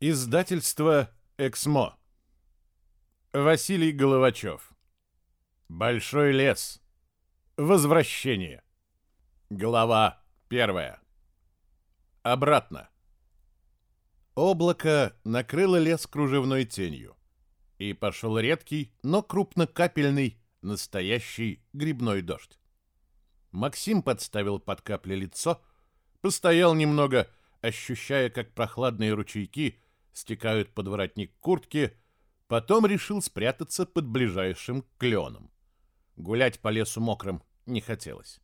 Издательство «Эксмо». Василий Головачев. Большой лес. Возвращение. Глава первая. Обратно. Облако накрыло лес кружевной тенью. И пошел редкий, но крупнокапельный, настоящий грибной дождь. Максим подставил под капли лицо, постоял немного, ощущая, как прохладные ручейки стекают под воротник куртки, потом решил спрятаться под ближайшим кленом. Гулять по лесу мокрым не хотелось.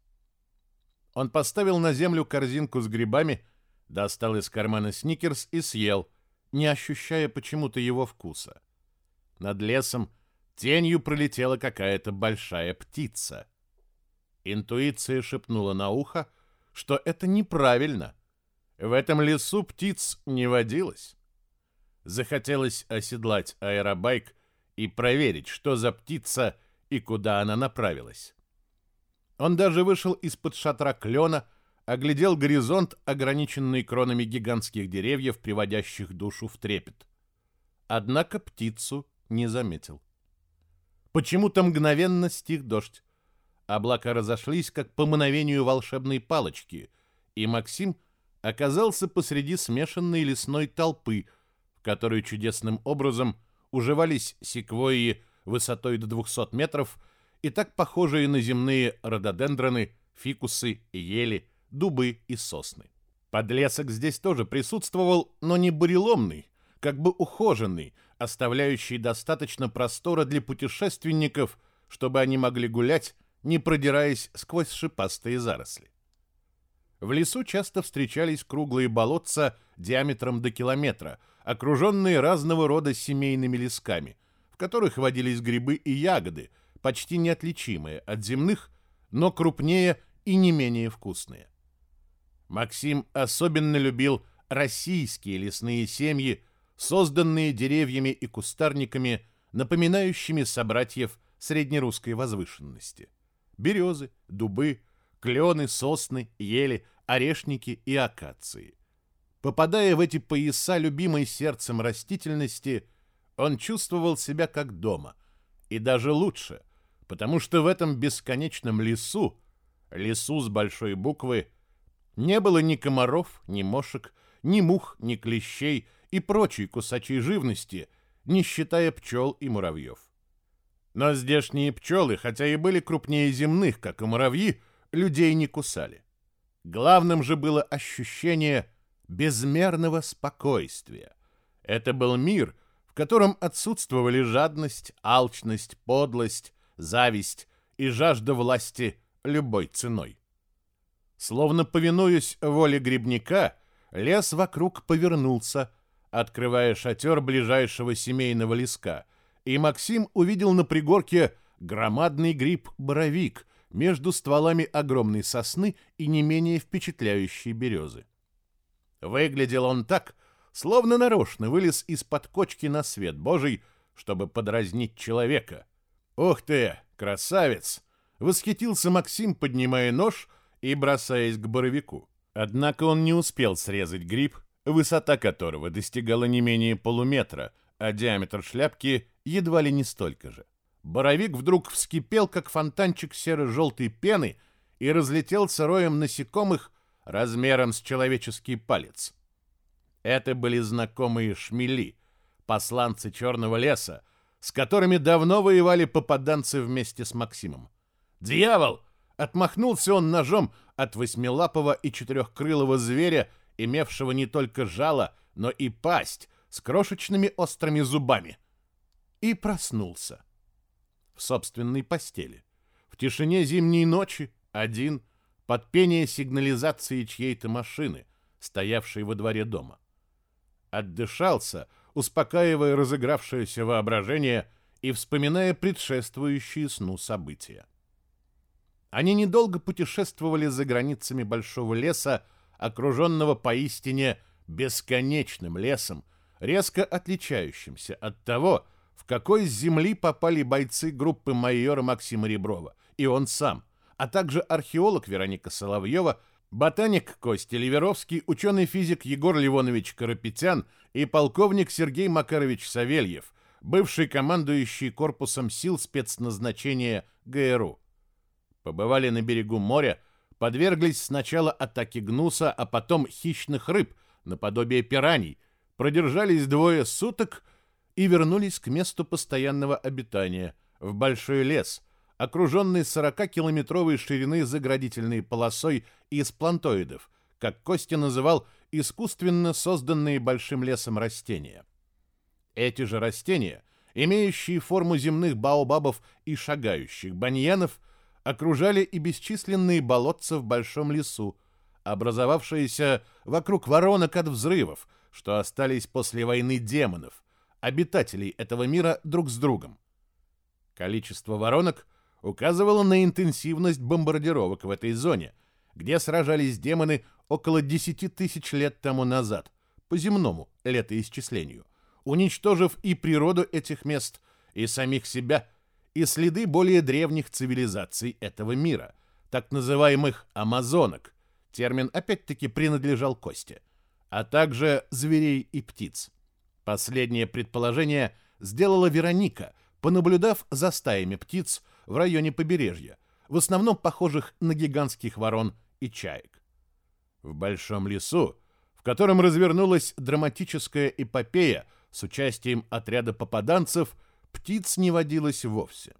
Он поставил на землю корзинку с грибами, достал из кармана сникерс и съел, не ощущая почему-то его вкуса. Над лесом тенью пролетела какая-то большая птица. Интуиция шепнула на ухо, что это неправильно. В этом лесу птиц не водилось. Захотелось оседлать аэробайк и проверить, что за птица и куда она направилась. Он даже вышел из-под шатра клена, оглядел горизонт, ограниченный кронами гигантских деревьев, приводящих душу в трепет. Однако птицу не заметил. Почему-то мгновенно стих дождь. Облака разошлись, как по мановению волшебной палочки, и Максим оказался посреди смешанной лесной толпы, в которой чудесным образом уживались секвойи высотой до 200 метров и так похожие на земные рододендроны, фикусы, ели, дубы и сосны. Подлесок здесь тоже присутствовал, но не буреломный, как бы ухоженный, оставляющий достаточно простора для путешественников, чтобы они могли гулять, не продираясь сквозь шипастые заросли. В лесу часто встречались круглые болотца диаметром до километра, окруженные разного рода семейными лесками, в которых водились грибы и ягоды, почти неотличимые от земных, но крупнее и не менее вкусные. Максим особенно любил российские лесные семьи, созданные деревьями и кустарниками, напоминающими собратьев среднерусской возвышенности. Березы, дубы, клены, сосны, ели, орешники и акации. Попадая в эти пояса любимой сердцем растительности, он чувствовал себя как дома, и даже лучше, потому что в этом бесконечном лесу, лесу с большой буквы, не было ни комаров, ни мошек, ни мух, ни клещей и прочей кусачей живности, не считая пчел и муравьев. Но здешние пчелы, хотя и были крупнее земных, как и муравьи, людей не кусали. Главным же было ощущение безмерного спокойствия. Это был мир, в котором отсутствовали жадность, алчность, подлость, зависть и жажда власти любой ценой. Словно повинуясь воле грибника, лес вокруг повернулся, открывая шатер ближайшего семейного леска, и Максим увидел на пригорке громадный гриб-боровик — между стволами огромной сосны и не менее впечатляющей березы. Выглядел он так, словно нарочно вылез из-под кочки на свет Божий, чтобы подразнить человека. «Ух ты, красавец!» — восхитился Максим, поднимая нож и бросаясь к боровику. Однако он не успел срезать гриб, высота которого достигала не менее полуметра, а диаметр шляпки едва ли не столько же. Боровик вдруг вскипел, как фонтанчик серо-желтой пены, и разлетелся роем насекомых размером с человеческий палец. Это были знакомые шмели, посланцы Черного леса, с которыми давно воевали попаданцы вместе с Максимом. «Дьявол!» — отмахнулся он ножом от восьмилапого и четырехкрылого зверя, имевшего не только жало, но и пасть с крошечными острыми зубами. И проснулся в собственной постели. В тишине зимней ночи, один, под пение сигнализации чьей-то машины, стоявшей во дворе дома. Отдышался, успокаивая разыгравшееся воображение и вспоминая предшествующие сну события. Они недолго путешествовали за границами большого леса, окруженного поистине бесконечным лесом, резко отличающимся от того, в какой земли попали бойцы группы майора Максима Реброва, и он сам, а также археолог Вероника Соловьева, ботаник Костя Ливеровский, ученый-физик Егор Ливонович Карапетян и полковник Сергей Макарович Савельев, бывший командующий корпусом сил спецназначения ГРУ. Побывали на берегу моря, подверглись сначала атаке гнуса, а потом хищных рыб, наподобие пираний, продержались двое суток и вернулись к месту постоянного обитания, в большой лес, окруженный 40-километровой ширины заградительной полосой из плантоидов, как Костя называл искусственно созданные большим лесом растения. Эти же растения, имеющие форму земных баобабов и шагающих баньянов, окружали и бесчисленные болотца в большом лесу, образовавшиеся вокруг воронок от взрывов, что остались после войны демонов, обитателей этого мира друг с другом. Количество воронок указывало на интенсивность бомбардировок в этой зоне, где сражались демоны около 10 тысяч лет тому назад, по земному летоисчислению, уничтожив и природу этих мест, и самих себя, и следы более древних цивилизаций этого мира, так называемых амазонок, термин опять-таки принадлежал Косте, а также зверей и птиц. Последнее предположение сделала Вероника, понаблюдав за стаями птиц в районе побережья, в основном похожих на гигантских ворон и чаек. В большом лесу, в котором развернулась драматическая эпопея с участием отряда попаданцев, птиц не водилось вовсе.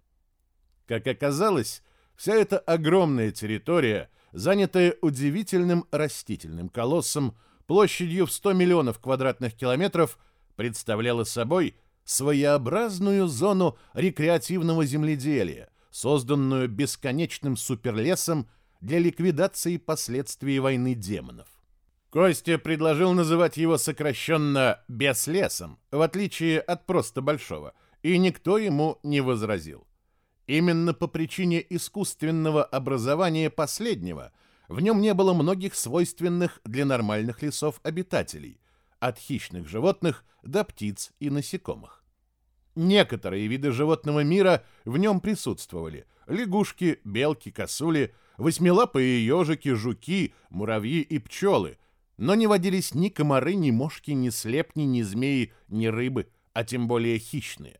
Как оказалось, вся эта огромная территория, занятая удивительным растительным колоссом площадью в 100 миллионов квадратных километров, представляла собой своеобразную зону рекреативного земледелия, созданную бесконечным суперлесом для ликвидации последствий войны демонов. Костя предложил называть его сокращенно «беслесом», в отличие от просто большого, и никто ему не возразил. Именно по причине искусственного образования последнего в нем не было многих свойственных для нормальных лесов обитателей, от хищных животных до птиц и насекомых. Некоторые виды животного мира в нем присутствовали – лягушки, белки, косули, восьмилапые ежики, жуки, муравьи и пчелы, но не водились ни комары, ни мошки, ни слепни, ни змеи, ни рыбы, а тем более хищные.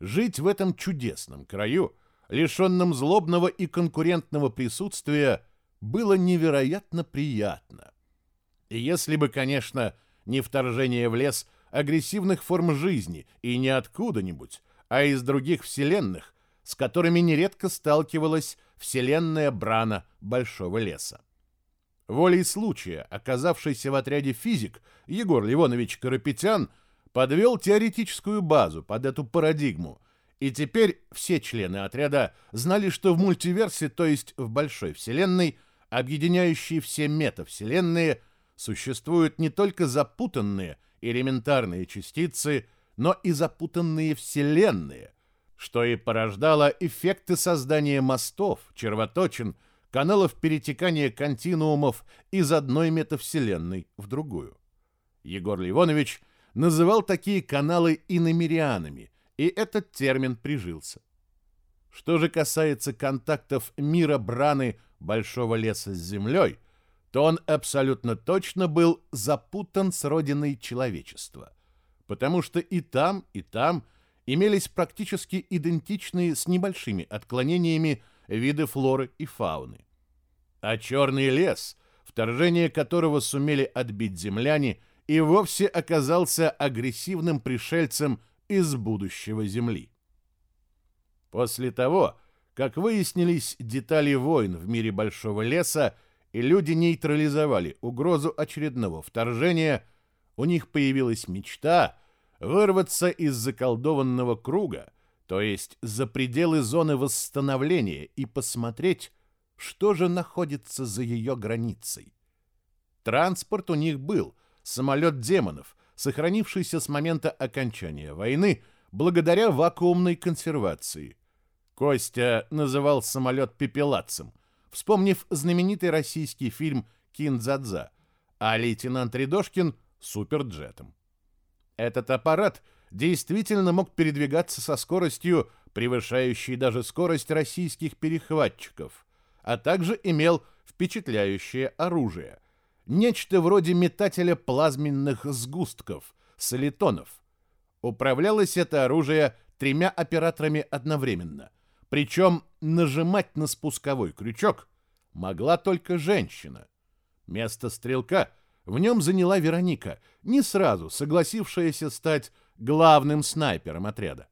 Жить в этом чудесном краю, лишенном злобного и конкурентного присутствия, было невероятно приятно. И если бы, конечно, не вторжение в лес агрессивных форм жизни и не откуда-нибудь, а из других вселенных, с которыми нередко сталкивалась вселенная Брана Большого леса. Волей случая, оказавшийся в отряде физик Егор Ливонович Карапетян подвел теоретическую базу под эту парадигму, и теперь все члены отряда знали, что в мультиверсе, то есть в большой вселенной, объединяющей все метавселенные, существуют не только запутанные элементарные частицы, но и запутанные вселенные, что и порождало эффекты создания мостов, червоточин, каналов перетекания континуумов из одной метавселенной в другую. Егор Ливонович называл такие каналы иномерианами, и этот термин прижился. Что же касается контактов мира Браны Большого леса с Землей, то он абсолютно точно был запутан с родиной человечества, потому что и там, и там имелись практически идентичные с небольшими отклонениями виды флоры и фауны. А черный лес, вторжение которого сумели отбить земляне, и вовсе оказался агрессивным пришельцем из будущего Земли. После того, как выяснились детали войн в мире Большого леса, и люди нейтрализовали угрозу очередного вторжения, у них появилась мечта вырваться из заколдованного круга, то есть за пределы зоны восстановления и посмотреть, что же находится за ее границей. Транспорт у них был, самолет демонов, сохранившийся с момента окончания войны благодаря вакуумной консервации. Костя называл самолет пепелацем, вспомнив знаменитый российский фильм «Киндзадза», а лейтенант Рядошкин — суперджетом. Этот аппарат действительно мог передвигаться со скоростью, превышающей даже скорость российских перехватчиков, а также имел впечатляющее оружие. Нечто вроде метателя плазменных сгустков, солитонов. Управлялось это оружие тремя операторами одновременно. Причем нажимать на спусковой крючок могла только женщина. Место стрелка в нем заняла Вероника, не сразу согласившаяся стать главным снайпером отряда.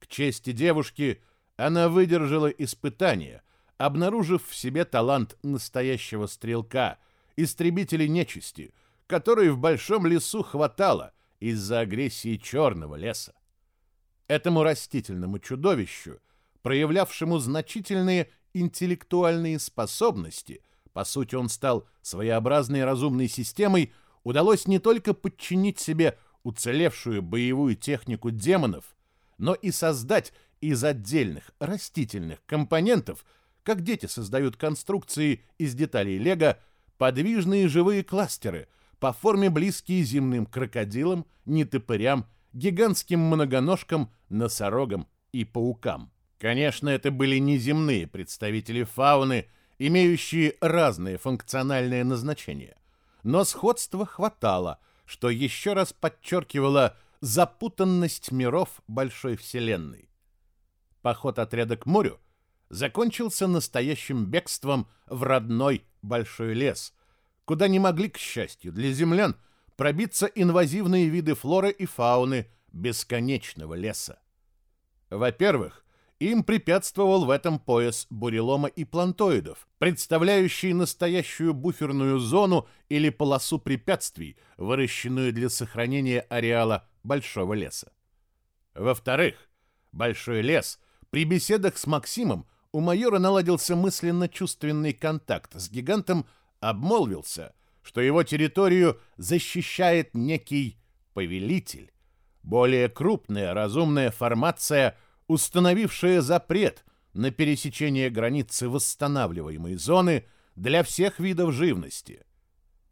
К чести девушки она выдержала испытание, обнаружив в себе талант настоящего стрелка, истребителя нечисти, который в большом лесу хватало из-за агрессии черного леса. Этому растительному чудовищу, проявлявшему значительные интеллектуальные способности, по сути он стал своеобразной разумной системой, удалось не только подчинить себе уцелевшую боевую технику демонов, но и создать из отдельных растительных компонентов, как дети создают конструкции из деталей лего, подвижные живые кластеры, по форме близкие земным крокодилам, нетопырям, гигантским многоножкам, носорогам и паукам. Конечно, это были неземные представители фауны, имеющие разные функциональные назначения. Но сходства хватало, что еще раз подчеркивало запутанность миров большой вселенной. Поход отряда к морю закончился настоящим бегством в родной большой лес, куда не могли, к счастью для землян, пробиться инвазивные виды флоры и фауны бесконечного леса. Во-первых, им препятствовал в этом пояс бурелома и плантоидов, представляющий настоящую буферную зону или полосу препятствий, выращенную для сохранения ареала большого леса. Во-вторых, большой лес при беседах с Максимом у майора наладился мысленно-чувственный контакт с гигантом, обмолвился, что его территорию защищает некий повелитель, более крупная разумная формация – установившая запрет на пересечение границы восстанавливаемой зоны для всех видов живности.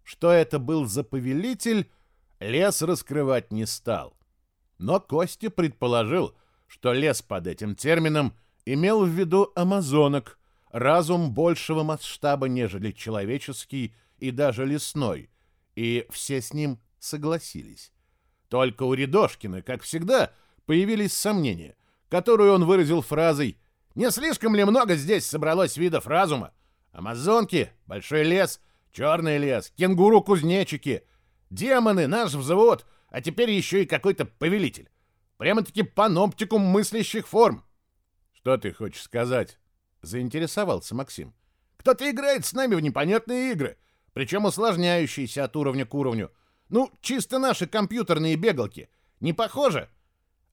Что это был за повелитель, лес раскрывать не стал. Но Костя предположил, что лес под этим термином имел в виду амазонок, разум большего масштаба, нежели человеческий и даже лесной, и все с ним согласились. Только у Рядошкина, как всегда, появились сомнения – которую он выразил фразой «Не слишком ли много здесь собралось видов разума? Амазонки, большой лес, черный лес, кенгуру-кузнечики, демоны, наш взвод, а теперь еще и какой-то повелитель. Прямо-таки паноптикум мыслящих форм». «Что ты хочешь сказать?» — заинтересовался Максим. «Кто-то играет с нами в непонятные игры, причем усложняющиеся от уровня к уровню. Ну, чисто наши компьютерные бегалки. Не похоже?»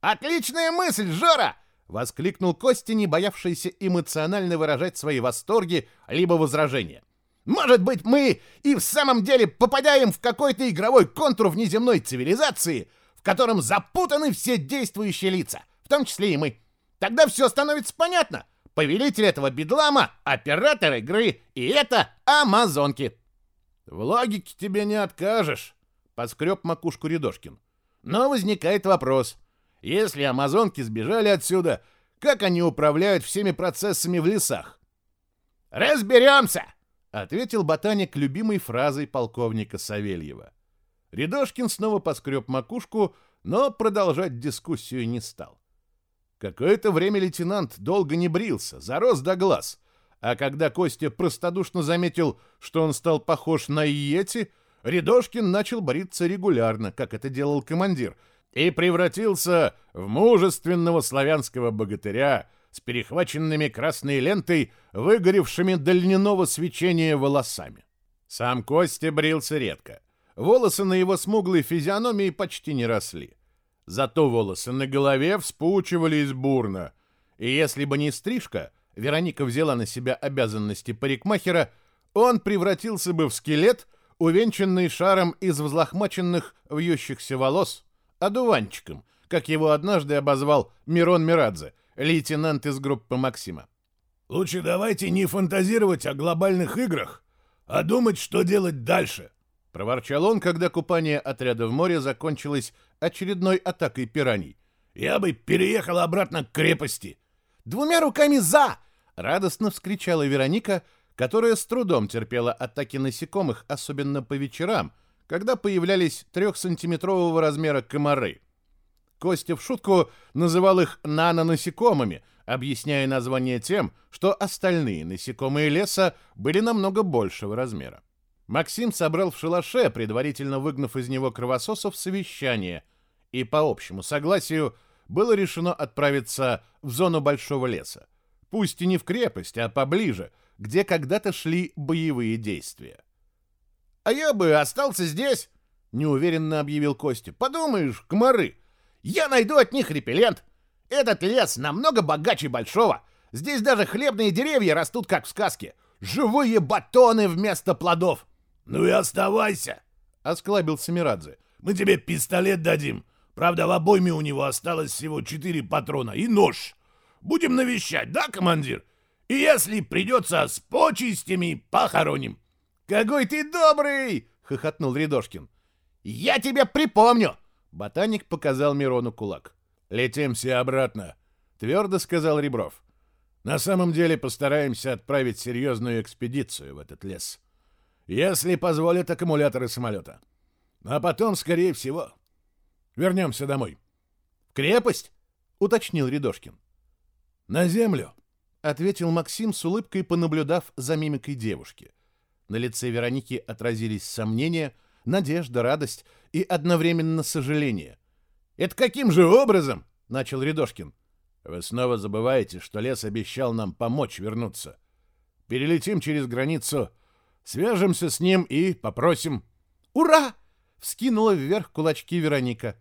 «Отличная мысль, Жора!» — воскликнул Костя, не боявшийся эмоционально выражать свои восторги либо возражения. «Может быть, мы и в самом деле попадаем в какой-то игровой контур внеземной цивилизации, в котором запутаны все действующие лица, в том числе и мы. Тогда все становится понятно. Повелитель этого бедлама — оператор игры, и это амазонки». «В логике тебе не откажешь», — поскреб макушку Рядошкин. «Но возникает вопрос — если амазонки сбежали отсюда, как они управляют всеми процессами в лесах? «Разберемся!» — ответил ботаник любимой фразой полковника Савельева. Рядошкин снова поскреб макушку, но продолжать дискуссию не стал. Какое-то время лейтенант долго не брился, зарос до глаз, а когда Костя простодушно заметил, что он стал похож на Йети, Рядошкин начал бриться регулярно, как это делал командир — и превратился в мужественного славянского богатыря с перехваченными красной лентой, выгоревшими до льняного свечения волосами. Сам Костя брился редко. Волосы на его смуглой физиономии почти не росли. Зато волосы на голове вспучивались бурно. И если бы не стрижка, Вероника взяла на себя обязанности парикмахера, он превратился бы в скелет, увенчанный шаром из взлохмаченных вьющихся волос, одуванчиком, как его однажды обозвал Мирон Мирадзе, лейтенант из группы Максима. «Лучше давайте не фантазировать о глобальных играх, а думать, что делать дальше», — проворчал он, когда купание отряда в море закончилось очередной атакой пираний. «Я бы переехал обратно к крепости». «Двумя руками за!» — радостно вскричала Вероника, которая с трудом терпела атаки насекомых, особенно по вечерам, когда появлялись трехсантиметрового размера комары. Костя в шутку называл их нанонасекомыми, объясняя название тем, что остальные насекомые леса были намного большего размера. Максим собрал в шалаше, предварительно выгнав из него кровососов, совещание, и по общему согласию было решено отправиться в зону большого леса. Пусть и не в крепость, а поближе, где когда-то шли боевые действия. «А я бы остался здесь», — неуверенно объявил Костя. «Подумаешь, комары, я найду от них репеллент. Этот лес намного богаче большого. Здесь даже хлебные деревья растут, как в сказке. Живые батоны вместо плодов. «Ну и оставайся!» — осклабился Мирадзе. «Мы тебе пистолет дадим. Правда, в обойме у него осталось всего четыре патрона и нож. Будем навещать, да, командир? И если придется с почестями, похороним». «Какой ты добрый!» — хохотнул Рядошкин. «Я тебе припомню!» — ботаник показал Мирону кулак. «Летим все обратно», — твердо сказал Ребров. «На самом деле постараемся отправить серьезную экспедицию в этот лес если позволят аккумуляторы самолета. А потом, скорее всего, вернемся домой. — В крепость? — уточнил Рядошкин. — На землю, — ответил Максим с улыбкой, понаблюдав за мимикой девушки. На лице Вероники отразились сомнения, надежда, радость и одновременно сожаление. — Это каким же образом? — начал Рядошкин. — Вы снова забываете, что лес обещал нам помочь вернуться. Перелетим через границу Свяжемся с ним и попросим. Ура! Вскинула вверх кулачки Вероника.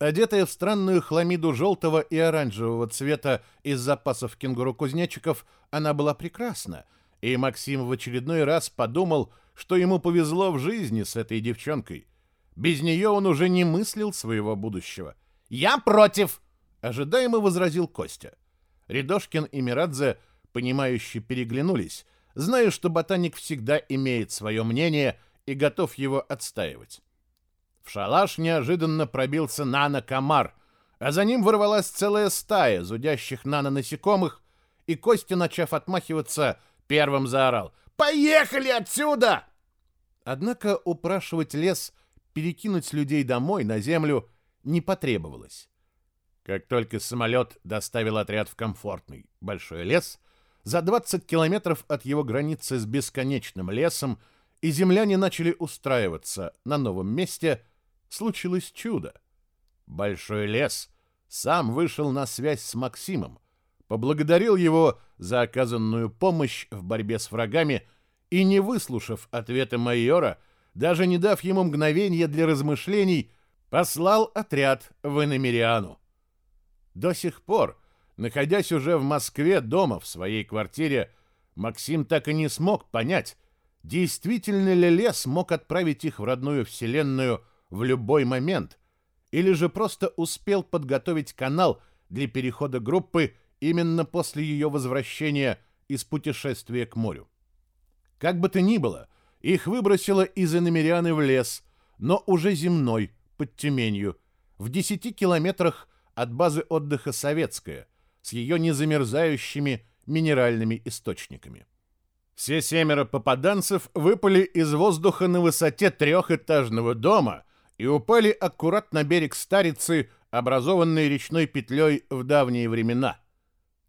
Одетая в странную хламиду желтого и оранжевого цвета из запасов кенгуру-кузнечиков, она была прекрасна, и Максим в очередной раз подумал, что ему повезло в жизни с этой девчонкой. Без нее он уже не мыслил своего будущего. «Я против!» — ожидаемо возразил Костя. Рядошкин и Мирадзе, понимающе переглянулись, зная, что ботаник всегда имеет свое мнение и готов его отстаивать. В шалаш неожиданно пробился нано-комар, а за ним ворвалась целая стая зудящих нано-насекомых, и Костя, начав отмахиваться, первым заорал «Поехали отсюда!» Однако упрашивать лес перекинуть людей домой на землю не потребовалось. Как только самолет доставил отряд в комфортный большой лес, за 20 километров от его границы с бесконечным лесом, и земляне начали устраиваться на новом месте, случилось чудо. Большой лес сам вышел на связь с Максимом, поблагодарил его за оказанную помощь в борьбе с врагами и, не выслушав ответа майора, даже не дав ему мгновения для размышлений, послал отряд в Иномериану. До сих пор Находясь уже в Москве дома в своей квартире, Максим так и не смог понять, действительно ли лес мог отправить их в родную вселенную в любой момент, или же просто успел подготовить канал для перехода группы именно после ее возвращения из путешествия к морю. Как бы то ни было, их выбросило из Иномеряны в лес, но уже земной, под Тюменью, в 10 километрах от базы отдыха «Советская», с ее незамерзающими минеральными источниками. Все семеро попаданцев выпали из воздуха на высоте трехэтажного дома и упали аккурат на берег Старицы, образованной речной петлей в давние времена.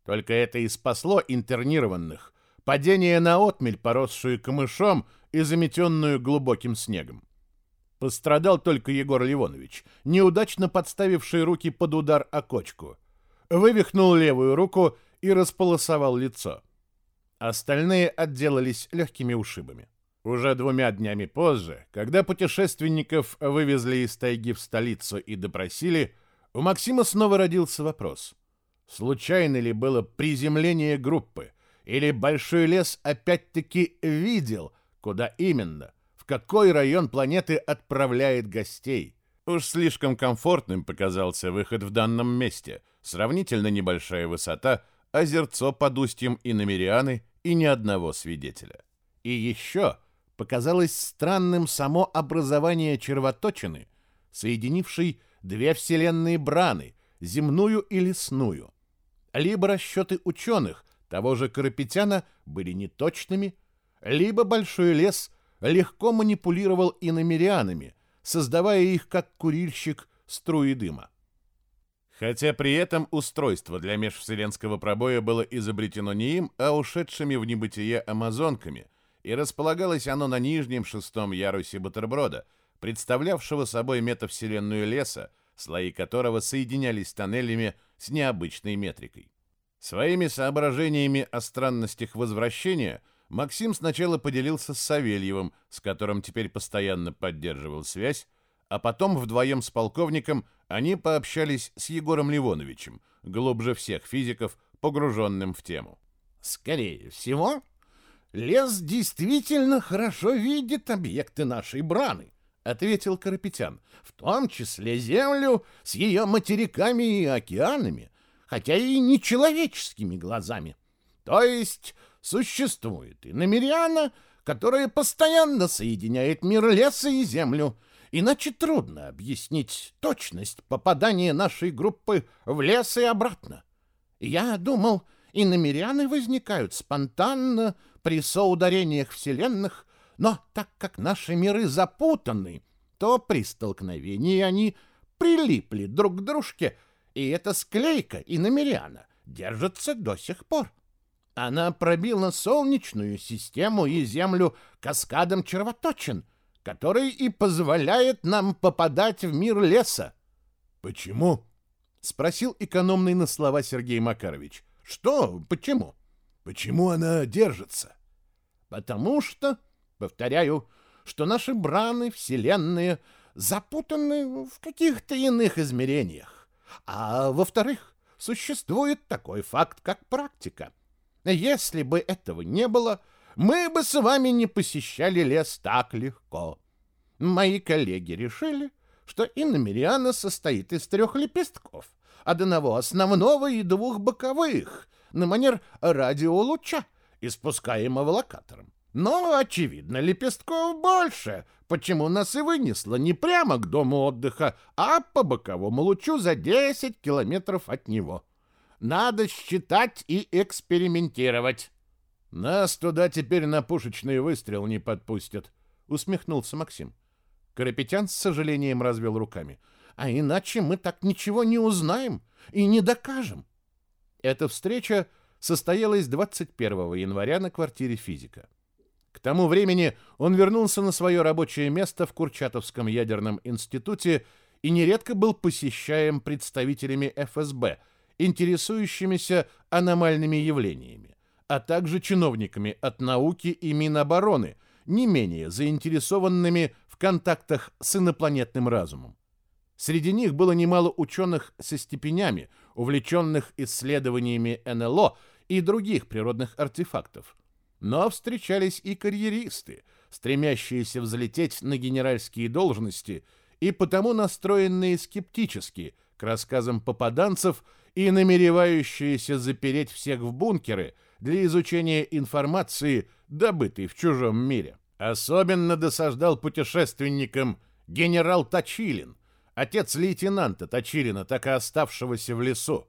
Только это и спасло интернированных. Падение на отмель, поросшую камышом и заметенную глубоким снегом. Пострадал только Егор Ливонович, неудачно подставивший руки под удар о кочку вывихнул левую руку и располосовал лицо. Остальные отделались легкими ушибами. Уже двумя днями позже, когда путешественников вывезли из тайги в столицу и допросили, у Максима снова родился вопрос. Случайно ли было приземление группы? Или Большой лес опять-таки видел, куда именно, в какой район планеты отправляет гостей? Уж слишком комфортным показался выход в данном месте – сравнительно небольшая высота, озерцо под устьем и намерианы, и ни одного свидетеля. И еще показалось странным само образование червоточины, соединившей две вселенные браны, земную и лесную. Либо расчеты ученых, того же Карапетяна, были неточными, либо большой лес легко манипулировал иномерианами, создавая их как курильщик струи дыма. Хотя при этом устройство для межвселенского пробоя было изобретено не им, а ушедшими в небытие амазонками, и располагалось оно на нижнем шестом ярусе бутерброда, представлявшего собой метавселенную леса, слои которого соединялись тоннелями с необычной метрикой. Своими соображениями о странностях возвращения Максим сначала поделился с Савельевым, с которым теперь постоянно поддерживал связь, а потом вдвоем с полковником они пообщались с Егором Ливоновичем, глубже всех физиков, погруженным в тему. «Скорее всего, лес действительно хорошо видит объекты нашей браны», — ответил Карапетян, «в том числе Землю с ее материками и океанами, хотя и не человеческими глазами. То есть существует и намеряна, которая постоянно соединяет мир леса и землю, Иначе трудно объяснить точность попадания нашей группы в лес и обратно. Я думал, и намеряны возникают спонтанно при соударениях вселенных, но так как наши миры запутаны, то при столкновении они прилипли друг к дружке, и эта склейка и намеряна держится до сих пор. Она пробила солнечную систему и Землю каскадом червоточин — который и позволяет нам попадать в мир леса. Почему? спросил экономный на слова Сергей Макарович. Что? Почему? Почему она держится? Потому что, повторяю, что наши браны вселенные запутаны в каких-то иных измерениях. А во-вторых, существует такой факт, как практика. Если бы этого не было, мы бы с вами не посещали лес так легко. Мои коллеги решили, что иномериана состоит из трех лепестков, одного основного и двух боковых, на манер радиолуча, испускаемого локатором. Но, очевидно, лепестков больше, почему нас и вынесло не прямо к дому отдыха, а по боковому лучу за 10 километров от него. Надо считать и экспериментировать. Нас туда теперь на пушечный выстрел не подпустят, усмехнулся Максим. Карапетян с сожалением развел руками. А иначе мы так ничего не узнаем и не докажем. Эта встреча состоялась 21 января на квартире физика. К тому времени он вернулся на свое рабочее место в Курчатовском ядерном институте и нередко был посещаем представителями ФСБ, интересующимися аномальными явлениями а также чиновниками от науки и Минобороны, не менее заинтересованными в контактах с инопланетным разумом. Среди них было немало ученых со степенями, увлеченных исследованиями НЛО и других природных артефактов. Но встречались и карьеристы, стремящиеся взлететь на генеральские должности и потому настроенные скептически к рассказам попаданцев и намеревающиеся запереть всех в бункеры – для изучения информации, добытой в чужом мире. Особенно досаждал путешественникам генерал Точилин, отец лейтенанта Точилина, так и оставшегося в лесу.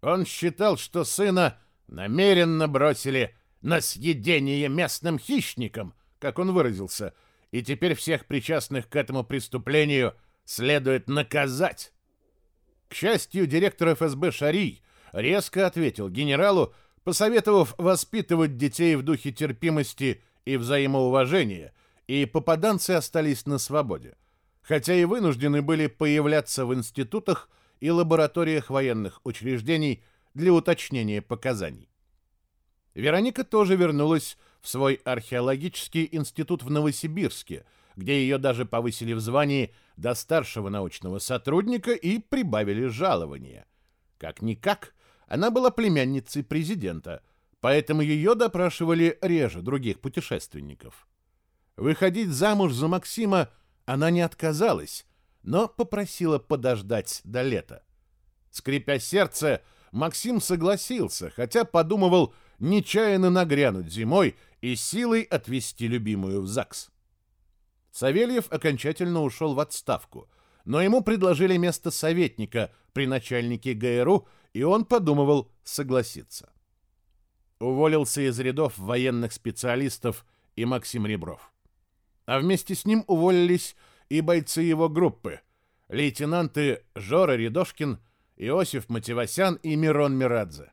Он считал, что сына намеренно бросили на съедение местным хищникам, как он выразился, и теперь всех причастных к этому преступлению следует наказать. К счастью, директор ФСБ Шарий резко ответил генералу, посоветовав воспитывать детей в духе терпимости и взаимоуважения, и попаданцы остались на свободе, хотя и вынуждены были появляться в институтах и лабораториях военных учреждений для уточнения показаний. Вероника тоже вернулась в свой археологический институт в Новосибирске, где ее даже повысили в звании до старшего научного сотрудника и прибавили жалование. Как-никак, она была племянницей президента, поэтому ее допрашивали реже других путешественников. Выходить замуж за Максима она не отказалась, но попросила подождать до лета. Скрипя сердце, Максим согласился, хотя подумывал нечаянно нагрянуть зимой и силой отвезти любимую в ЗАГС. Савельев окончательно ушел в отставку, но ему предложили место советника при начальнике ГРУ и он подумывал согласиться. Уволился из рядов военных специалистов и Максим Ребров. А вместе с ним уволились и бойцы его группы, лейтенанты Жора Рядошкин, Иосиф Мативасян и Мирон Мирадзе.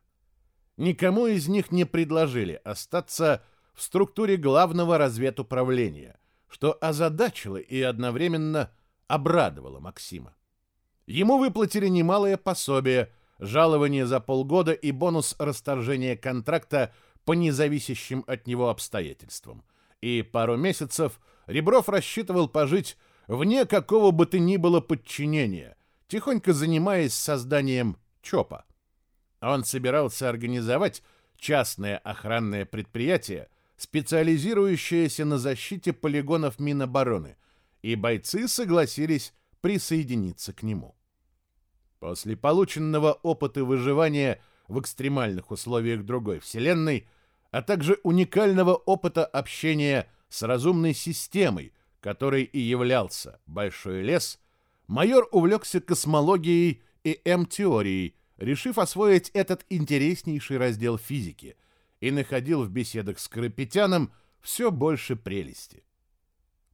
Никому из них не предложили остаться в структуре главного разведуправления, что озадачило и одновременно обрадовало Максима. Ему выплатили немалое пособие, жалование за полгода и бонус расторжения контракта по независящим от него обстоятельствам. И пару месяцев Ребров рассчитывал пожить вне какого бы то ни было подчинения, тихонько занимаясь созданием ЧОПа. Он собирался организовать частное охранное предприятие, специализирующееся на защите полигонов Минобороны, и бойцы согласились присоединиться к нему. После полученного опыта выживания в экстремальных условиях другой вселенной, а также уникального опыта общения с разумной системой, которой и являлся Большой лес, майор увлекся космологией и М-теорией, решив освоить этот интереснейший раздел физики, и находил в беседах с Карапетяном все больше прелести.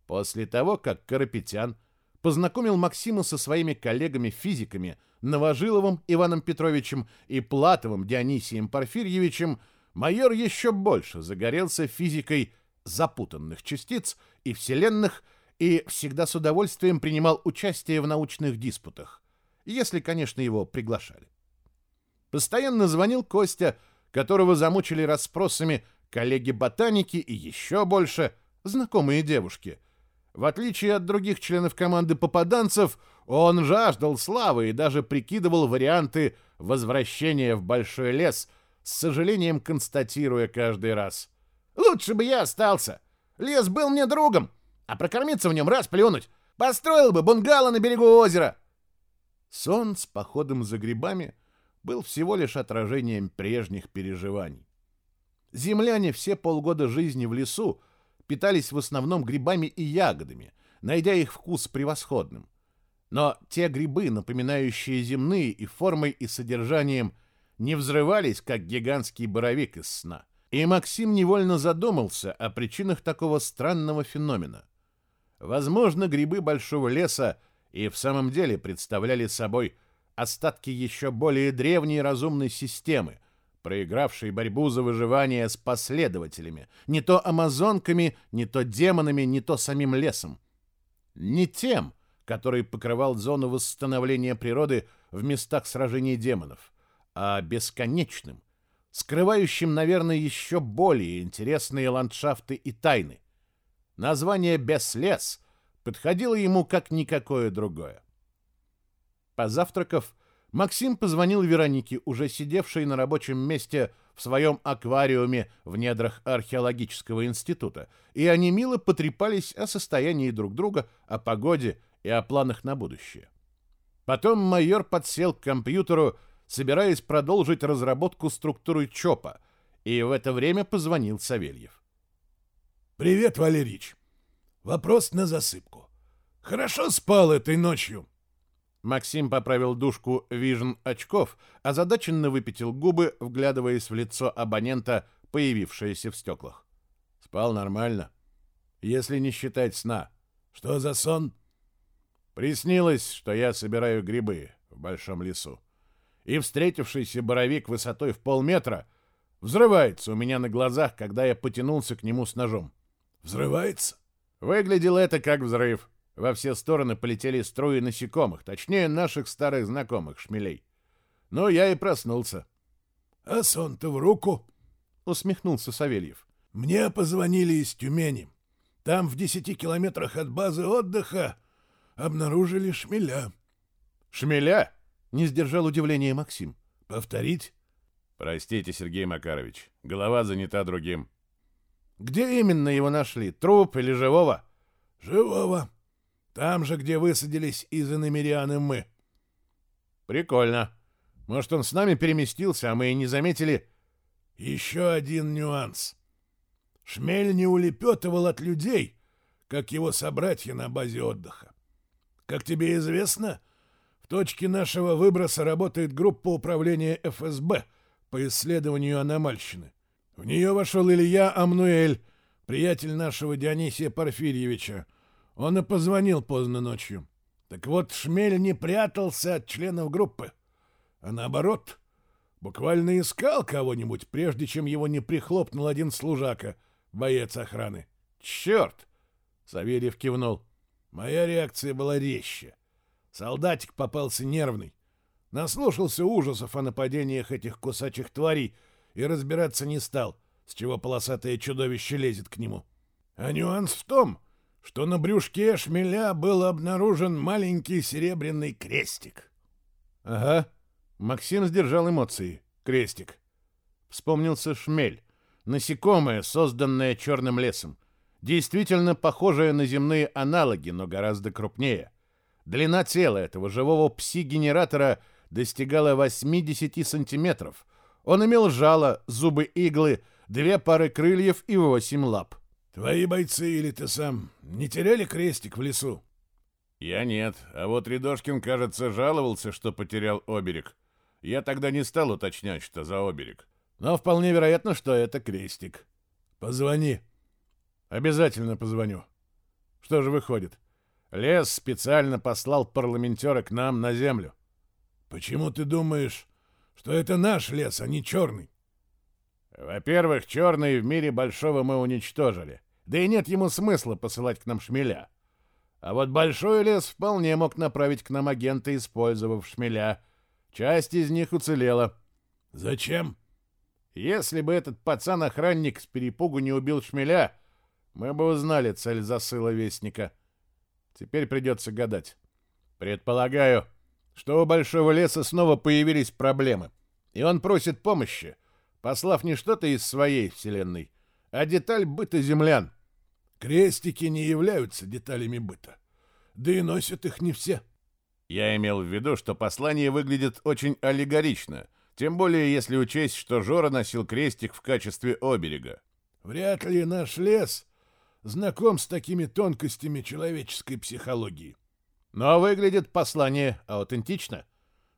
После того, как Карапетян познакомил Максима со своими коллегами-физиками Новожиловым Иваном Петровичем и Платовым Дионисием Порфирьевичем, майор еще больше загорелся физикой запутанных частиц и вселенных и всегда с удовольствием принимал участие в научных диспутах, если, конечно, его приглашали. Постоянно звонил Костя, которого замучили расспросами коллеги-ботаники и еще больше знакомые девушки. В отличие от других членов команды попаданцев, он жаждал славы и даже прикидывал варианты возвращения в большой лес, с сожалением констатируя каждый раз. «Лучше бы я остался. Лес был мне другом, а прокормиться в нем раз плюнуть. Построил бы бунгало на берегу озера». Сон с походом за грибами был всего лишь отражением прежних переживаний. Земляне все полгода жизни в лесу питались в основном грибами и ягодами, найдя их вкус превосходным. Но те грибы, напоминающие земные и формой, и содержанием, не взрывались, как гигантский боровик из сна. И Максим невольно задумался о причинах такого странного феномена. Возможно, грибы большого леса и в самом деле представляли собой остатки еще более древней разумной системы, проигравшей борьбу за выживание с последователями, не то амазонками, не то демонами, не то самим лесом. Не тем, который покрывал зону восстановления природы в местах сражений демонов, а бесконечным, скрывающим, наверное, еще более интересные ландшафты и тайны. Название «Беслес» подходило ему как никакое другое. Позавтракав, Максим позвонил Веронике, уже сидевшей на рабочем месте в своем аквариуме в недрах археологического института, и они мило потрепались о состоянии друг друга, о погоде и о планах на будущее. Потом майор подсел к компьютеру, собираясь продолжить разработку структуры ЧОПа, и в это время позвонил Савельев. «Привет, Валерич. Вопрос на засыпку. Хорошо спал этой ночью?» Максим поправил дужку вижн очков, озадаченно выпятил губы, вглядываясь в лицо абонента, появившееся в стеклах. Спал нормально. Если не считать сна. Что за сон? Приснилось, что я собираю грибы в большом лесу. И встретившийся боровик высотой в полметра взрывается у меня на глазах, когда я потянулся к нему с ножом. Взрывается? Выглядело это как взрыв. Во все стороны полетели струи насекомых, точнее, наших старых знакомых, шмелей. Но я и проснулся. — А сон-то в руку? — усмехнулся Савельев. — Мне позвонили из Тюмени. Там, в десяти километрах от базы отдыха, обнаружили шмеля. — Шмеля? — не сдержал удивления Максим. — Повторить? — Простите, Сергей Макарович, голова занята другим. — Где именно его нашли? Труп или живого? — Живого. Там же, где высадились из иномерианы мы. Прикольно. Может, он с нами переместился, а мы и не заметили... Еще один нюанс. Шмель не улепетывал от людей, как его собратья на базе отдыха. Как тебе известно, в точке нашего выброса работает группа управления ФСБ по исследованию аномальщины. В нее вошел Илья Амнуэль, приятель нашего Дионисия Порфирьевича. Он и позвонил поздно ночью. Так вот, Шмель не прятался от членов группы, а наоборот, буквально искал кого-нибудь, прежде чем его не прихлопнул один служака, боец охраны. «Черт!» — Савельев кивнул. Моя реакция была резче. Солдатик попался нервный. Наслушался ужасов о нападениях этих кусачих тварей и разбираться не стал, с чего полосатое чудовище лезет к нему. А нюанс в том, что на брюшке шмеля был обнаружен маленький серебряный крестик. Ага, Максим сдержал эмоции. Крестик. Вспомнился шмель. Насекомое, созданное черным лесом. Действительно похожее на земные аналоги, но гораздо крупнее. Длина тела этого живого пси-генератора достигала 80 сантиметров. Он имел жало, зубы иглы, две пары крыльев и восемь лап. «Твои бойцы или ты сам не теряли крестик в лесу?» «Я нет, а вот Рядошкин, кажется, жаловался, что потерял оберег. Я тогда не стал уточнять, что за оберег. Но вполне вероятно, что это крестик. Позвони». «Обязательно позвоню». Что же выходит? Лес специально послал парламентера к нам на землю. «Почему ты думаешь, что это наш лес, а не черный?» Во-первых, черный в мире большого мы уничтожили. Да и нет ему смысла посылать к нам шмеля. А вот большой лес вполне мог направить к нам агента, использовав шмеля. Часть из них уцелела. Зачем? Если бы этот пацан-охранник с перепугу не убил шмеля, мы бы узнали цель засыла Вестника. Теперь придется гадать. Предполагаю, что у Большого леса снова появились проблемы, и он просит помощи, послав не что-то из своей вселенной, а деталь быта землян. Крестики не являются деталями быта, да и носят их не все. Я имел в виду, что послание выглядит очень аллегорично, тем более если учесть, что Жора носил крестик в качестве оберега. Вряд ли наш лес знаком с такими тонкостями человеческой психологии. Но выглядит послание аутентично.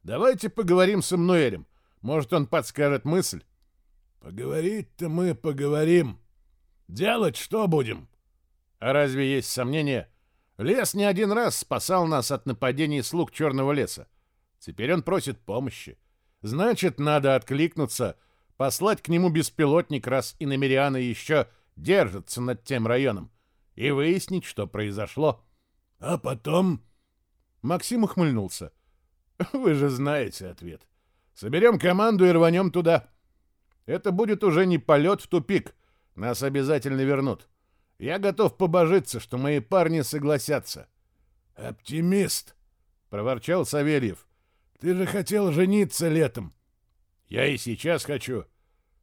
Давайте поговорим с Эмнуэлем. Может, он подскажет мысль? Поговорить-то мы поговорим. Делать что будем? А разве есть сомнения? Лес не один раз спасал нас от нападений слуг Черного леса. Теперь он просит помощи. Значит, надо откликнуться, послать к нему беспилотник, раз и намеряны еще держатся над тем районом, и выяснить, что произошло. А потом... Максим ухмыльнулся. Вы же знаете ответ. Соберем команду и рванем туда. Это будет уже не полет в тупик. Нас обязательно вернут. Я готов побожиться, что мои парни согласятся. «Оптимист!» — проворчал Савельев. «Ты же хотел жениться летом!» «Я и сейчас хочу.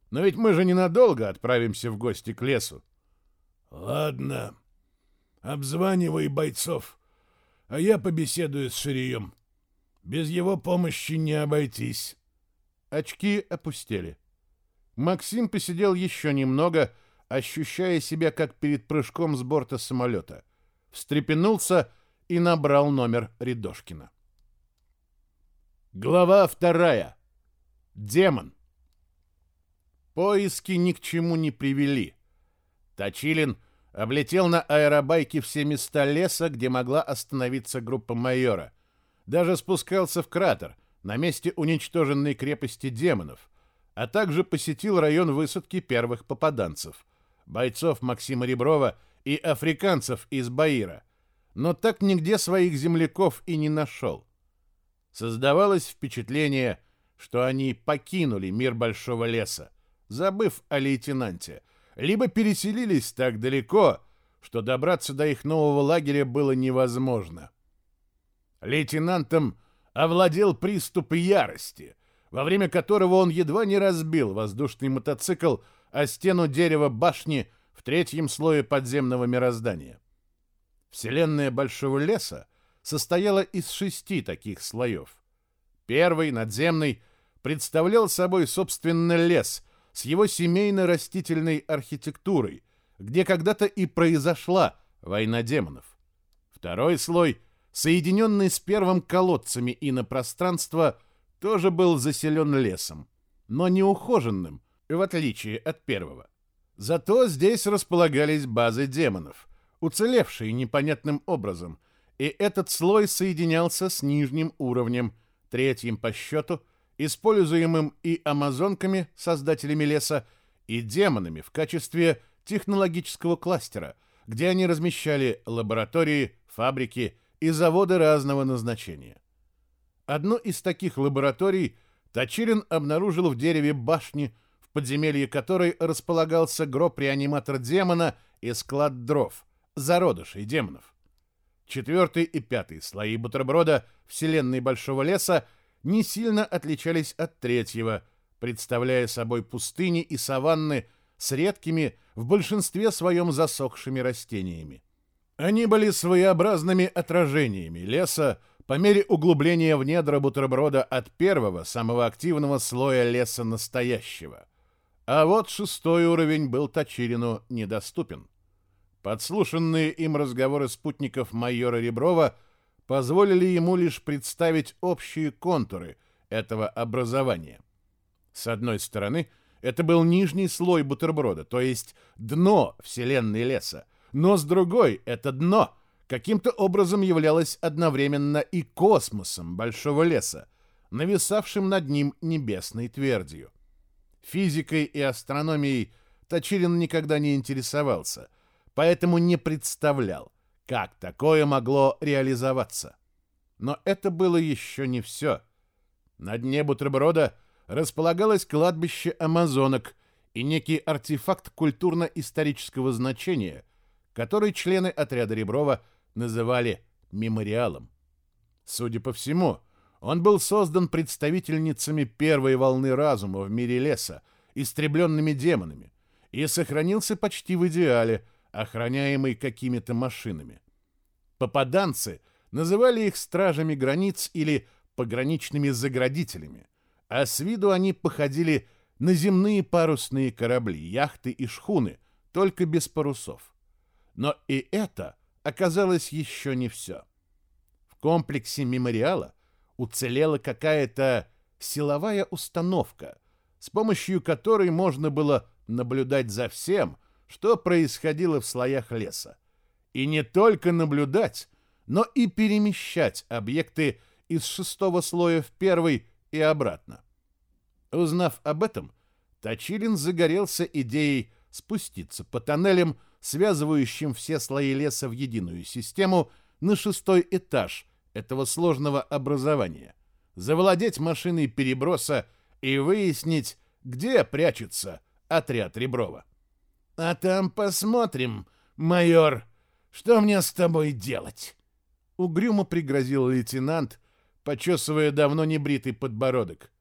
Но ведь мы же ненадолго отправимся в гости к лесу». «Ладно. Обзванивай бойцов, а я побеседую с Ширием. Без его помощи не обойтись». Очки опустели. Максим посидел еще немного, ощущая себя как перед прыжком с борта самолета. Встрепенулся и набрал номер Рядошкина. Глава вторая. Демон. Поиски ни к чему не привели. Точилин облетел на аэробайке все места леса, где могла остановиться группа майора. Даже спускался в кратер, на месте уничтоженной крепости демонов а также посетил район высадки первых попаданцев, бойцов Максима Реброва и африканцев из Баира, но так нигде своих земляков и не нашел. Создавалось впечатление, что они покинули мир Большого леса, забыв о лейтенанте, либо переселились так далеко, что добраться до их нового лагеря было невозможно. Лейтенантом овладел приступ ярости — во время которого он едва не разбил воздушный мотоцикл о стену дерева башни в третьем слое подземного мироздания. Вселенная Большого леса состояла из шести таких слоев. Первый, надземный, представлял собой собственно лес с его семейно-растительной архитектурой, где когда-то и произошла война демонов. Второй слой, соединенный с первым колодцами и на пространство – тоже был заселен лесом, но не ухоженным, в отличие от первого. Зато здесь располагались базы демонов, уцелевшие непонятным образом, и этот слой соединялся с нижним уровнем, третьим по счету, используемым и амазонками, создателями леса, и демонами в качестве технологического кластера, где они размещали лаборатории, фабрики и заводы разного назначения. Одну из таких лабораторий Тачирин обнаружил в дереве башни, в подземелье которой располагался гроб реаниматор демона и склад дров, зародышей демонов. Четвертый и пятый слои бутерброда Вселенной Большого Леса не сильно отличались от третьего, представляя собой пустыни и саванны с редкими, в большинстве своем засохшими растениями. Они были своеобразными отражениями леса по мере углубления в недра бутерброда от первого, самого активного слоя леса настоящего. А вот шестой уровень был Точирину недоступен. Подслушанные им разговоры спутников майора Реброва позволили ему лишь представить общие контуры этого образования. С одной стороны, это был нижний слой бутерброда, то есть дно вселенной леса, но с другой это дно каким-то образом являлось одновременно и космосом большого леса, нависавшим над ним небесной твердью. Физикой и астрономией Точилин никогда не интересовался, поэтому не представлял, как такое могло реализоваться. Но это было еще не все. На дне бутерброда располагалось кладбище амазонок и некий артефакт культурно-исторического значения, который члены отряда Реброва называли мемориалом. Судя по всему, он был создан представительницами первой волны разума в мире леса, истребленными демонами, и сохранился почти в идеале, охраняемый какими-то машинами. Попаданцы называли их стражами границ или пограничными заградителями, а с виду они походили на земные парусные корабли, яхты и шхуны, только без парусов. Но и это оказалось еще не все. В комплексе мемориала уцелела какая-то силовая установка, с помощью которой можно было наблюдать за всем, что происходило в слоях леса. И не только наблюдать, но и перемещать объекты из шестого слоя в первый и обратно. Узнав об этом, Точилин загорелся идеей спуститься по тоннелям, связывающим все слои леса в единую систему, на шестой этаж этого сложного образования, завладеть машиной переброса и выяснить, где прячется отряд Реброва. «А там посмотрим, майор, что мне с тобой делать?» Угрюмо пригрозил лейтенант, почесывая давно небритый подбородок.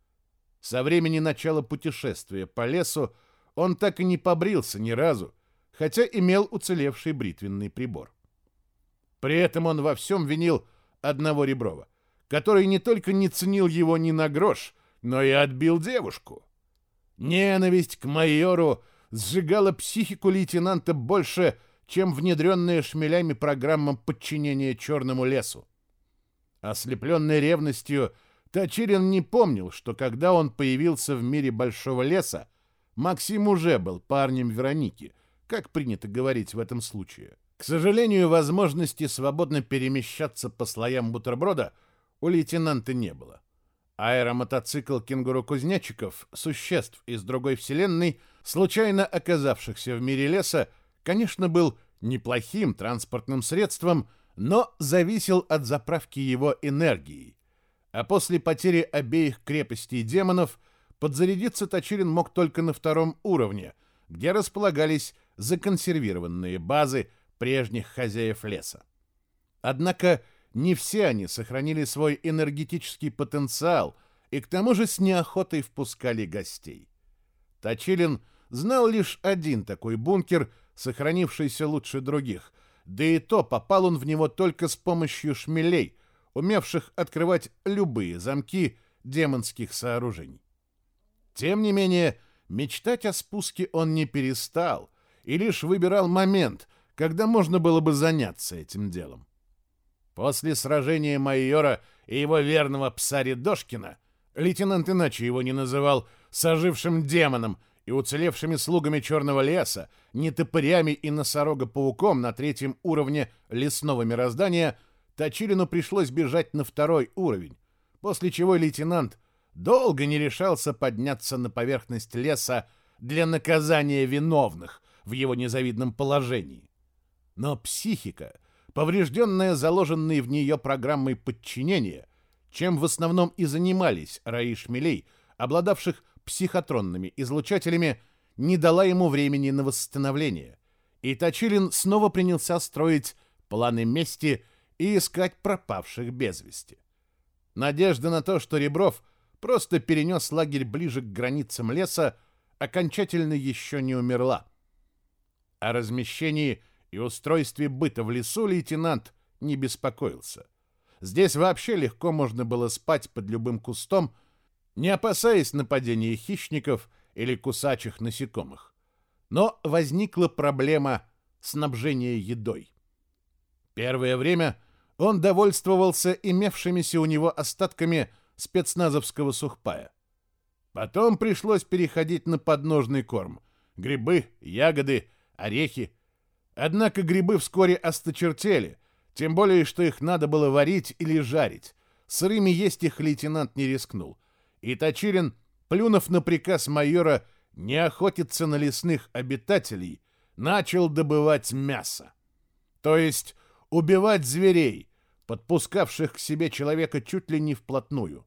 Со времени начала путешествия по лесу он так и не побрился ни разу, хотя имел уцелевший бритвенный прибор. При этом он во всем винил одного Реброва, который не только не ценил его ни на грош, но и отбил девушку. Ненависть к майору сжигала психику лейтенанта больше, чем внедренная шмелями программа подчинения черному лесу. Ослепленный ревностью, Тачирин не помнил, что когда он появился в мире Большого леса, Максим уже был парнем Вероники, как принято говорить в этом случае. К сожалению, возможности свободно перемещаться по слоям бутерброда у лейтенанта не было. Аэромотоцикл кенгуру-кузнечиков, существ из другой вселенной, случайно оказавшихся в мире леса, конечно, был неплохим транспортным средством, но зависел от заправки его энергией. А после потери обеих крепостей демонов подзарядиться Точилин мог только на втором уровне, где располагались законсервированные базы прежних хозяев леса. Однако не все они сохранили свой энергетический потенциал и к тому же с неохотой впускали гостей. Точилин знал лишь один такой бункер, сохранившийся лучше других, да и то попал он в него только с помощью шмелей, умевших открывать любые замки демонских сооружений. Тем не менее, мечтать о спуске он не перестал и лишь выбирал момент, когда можно было бы заняться этим делом. После сражения майора и его верного пса Рядошкина, лейтенант иначе его не называл сожившим демоном и уцелевшими слугами черного леса, нетопырями и носорога-пауком на третьем уровне лесного мироздания, Точилину пришлось бежать на второй уровень, после чего лейтенант долго не решался подняться на поверхность леса для наказания виновных в его незавидном положении. Но психика, поврежденная заложенной в нее программой подчинения, чем в основном и занимались раи шмелей, обладавших психотронными излучателями, не дала ему времени на восстановление, и Точилин снова принялся строить планы мести и искать пропавших без вести. Надежда на то, что Ребров просто перенес лагерь ближе к границам леса, окончательно еще не умерла. О размещении и устройстве быта в лесу лейтенант не беспокоился. Здесь вообще легко можно было спать под любым кустом, не опасаясь нападения хищников или кусачих насекомых. Но возникла проблема снабжения едой. Первое время он довольствовался имевшимися у него остатками спецназовского сухпая. Потом пришлось переходить на подножный корм. Грибы, ягоды, орехи. Однако грибы вскоре осточертели, тем более, что их надо было варить или жарить. Сырыми есть их лейтенант не рискнул. И Точилин, плюнув на приказ майора не охотиться на лесных обитателей, начал добывать мясо. То есть убивать зверей, подпускавших к себе человека чуть ли не вплотную.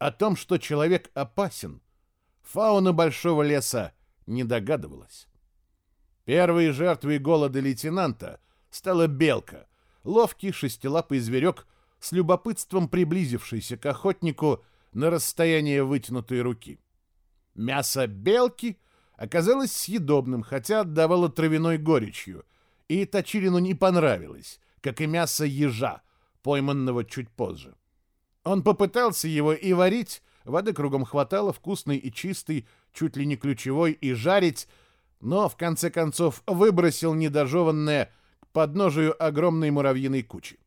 О том, что человек опасен, фауна большого леса не догадывалась. Первой жертвой голода лейтенанта стала белка, ловкий шестилапый зверек с любопытством приблизившийся к охотнику на расстояние вытянутой руки. Мясо белки оказалось съедобным, хотя отдавало травяной горечью, и Точилину не понравилось, как и мясо ежа, пойманного чуть позже. Он попытался его и варить, воды кругом хватало, вкусный и чистый, чуть ли не ключевой, и жарить, но в конце концов выбросил недожеванное к подножию огромной муравьиной кучи.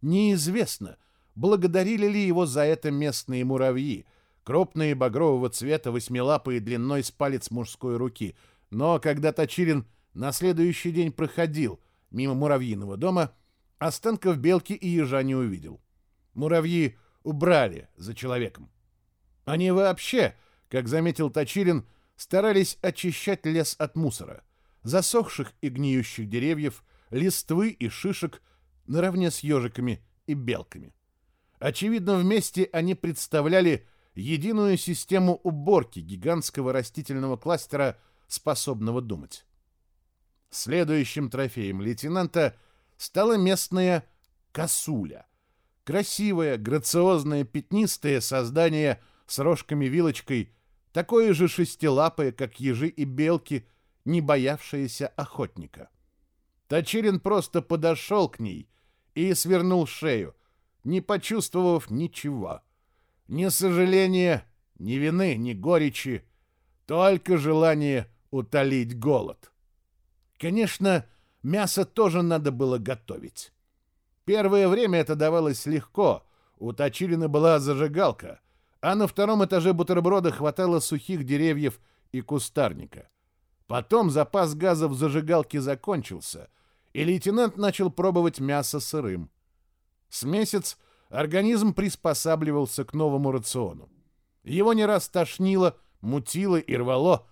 Неизвестно, благодарили ли его за это местные муравьи, крупные багрового цвета, восьмилапые длиной с палец мужской руки, но когда Точилин на следующий день проходил мимо муравьиного дома, Останков белки и ежа не увидел. Муравьи убрали за человеком. Они вообще, как заметил Точилин, старались очищать лес от мусора, засохших и гниющих деревьев, листвы и шишек наравне с ежиками и белками. Очевидно, вместе они представляли единую систему уборки гигантского растительного кластера, способного думать. Следующим трофеем лейтенанта – стала местная косуля. Красивое, грациозное, пятнистое создание с рожками-вилочкой, такое же шестилапое, как ежи и белки, не боявшееся охотника. Точилин просто подошел к ней и свернул шею, не почувствовав ничего. Ни сожаления, ни вины, ни горечи, только желание утолить голод. Конечно, Мясо тоже надо было готовить. Первое время это давалось легко. У Точилина была зажигалка, а на втором этаже бутерброда хватало сухих деревьев и кустарника. Потом запас газа в зажигалке закончился, и лейтенант начал пробовать мясо сырым. С месяц организм приспосабливался к новому рациону. Его не раз тошнило, мутило и рвало,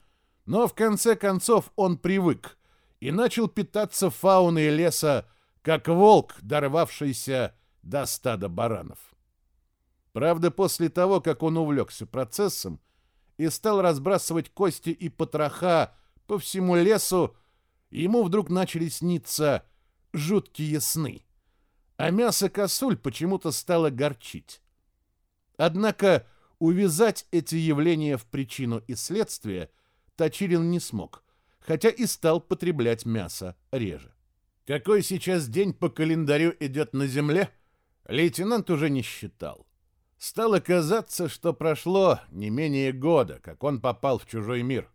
но в конце концов он привык и начал питаться фауной леса, как волк, дорвавшийся до стада баранов. Правда, после того, как он увлекся процессом и стал разбрасывать кости и потроха по всему лесу, ему вдруг начали сниться жуткие сны, а мясо косуль почему-то стало горчить. Однако увязать эти явления в причину и следствие Точилин не смог хотя и стал потреблять мясо реже. Какой сейчас день по календарю идет на Земле, лейтенант уже не считал. Стало казаться, что прошло не менее года, как он попал в чужой мир.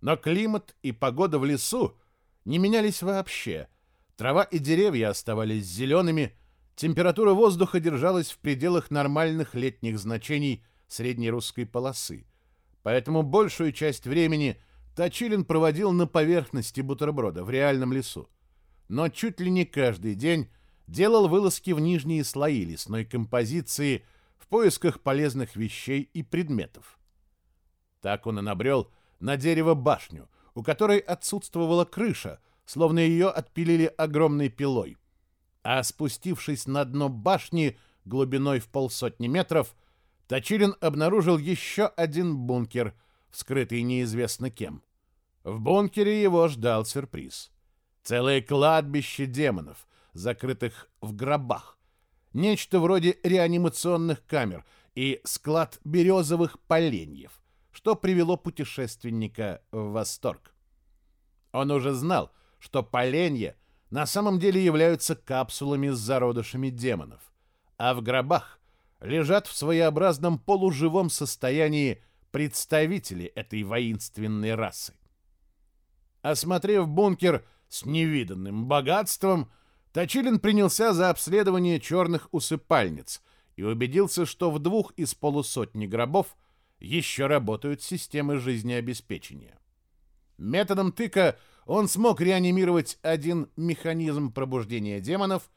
Но климат и погода в лесу не менялись вообще. Трава и деревья оставались зелеными, температура воздуха держалась в пределах нормальных летних значений средней русской полосы. Поэтому большую часть времени Точилин проводил на поверхности бутерброда в реальном лесу. Но чуть ли не каждый день делал вылазки в нижние слои лесной композиции в поисках полезных вещей и предметов. Так он и набрел на дерево башню, у которой отсутствовала крыша, словно ее отпилили огромной пилой. А спустившись на дно башни глубиной в полсотни метров, Точилин обнаружил еще один бункер, вскрытый неизвестно кем. В бункере его ждал сюрприз. Целое кладбище демонов, закрытых в гробах. Нечто вроде реанимационных камер и склад березовых поленьев, что привело путешественника в восторг. Он уже знал, что поленья на самом деле являются капсулами с зародышами демонов, а в гробах лежат в своеобразном полуживом состоянии представители этой воинственной расы. Осмотрев бункер с невиданным богатством, Точилин принялся за обследование черных усыпальниц и убедился, что в двух из полусотни гробов еще работают системы жизнеобеспечения. Методом тыка он смог реанимировать один механизм пробуждения демонов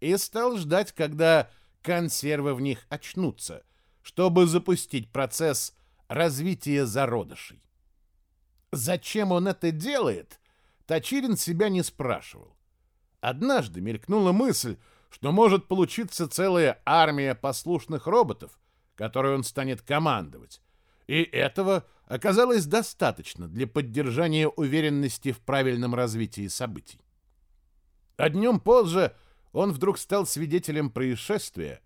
и стал ждать, когда консервы в них очнутся, чтобы запустить процесс развития зародышей. Зачем он это делает, Точирин себя не спрашивал. Однажды мелькнула мысль, что может получиться целая армия послушных роботов, которой он станет командовать, и этого оказалось достаточно для поддержания уверенности в правильном развитии событий. А днем позже он вдруг стал свидетелем происшествия,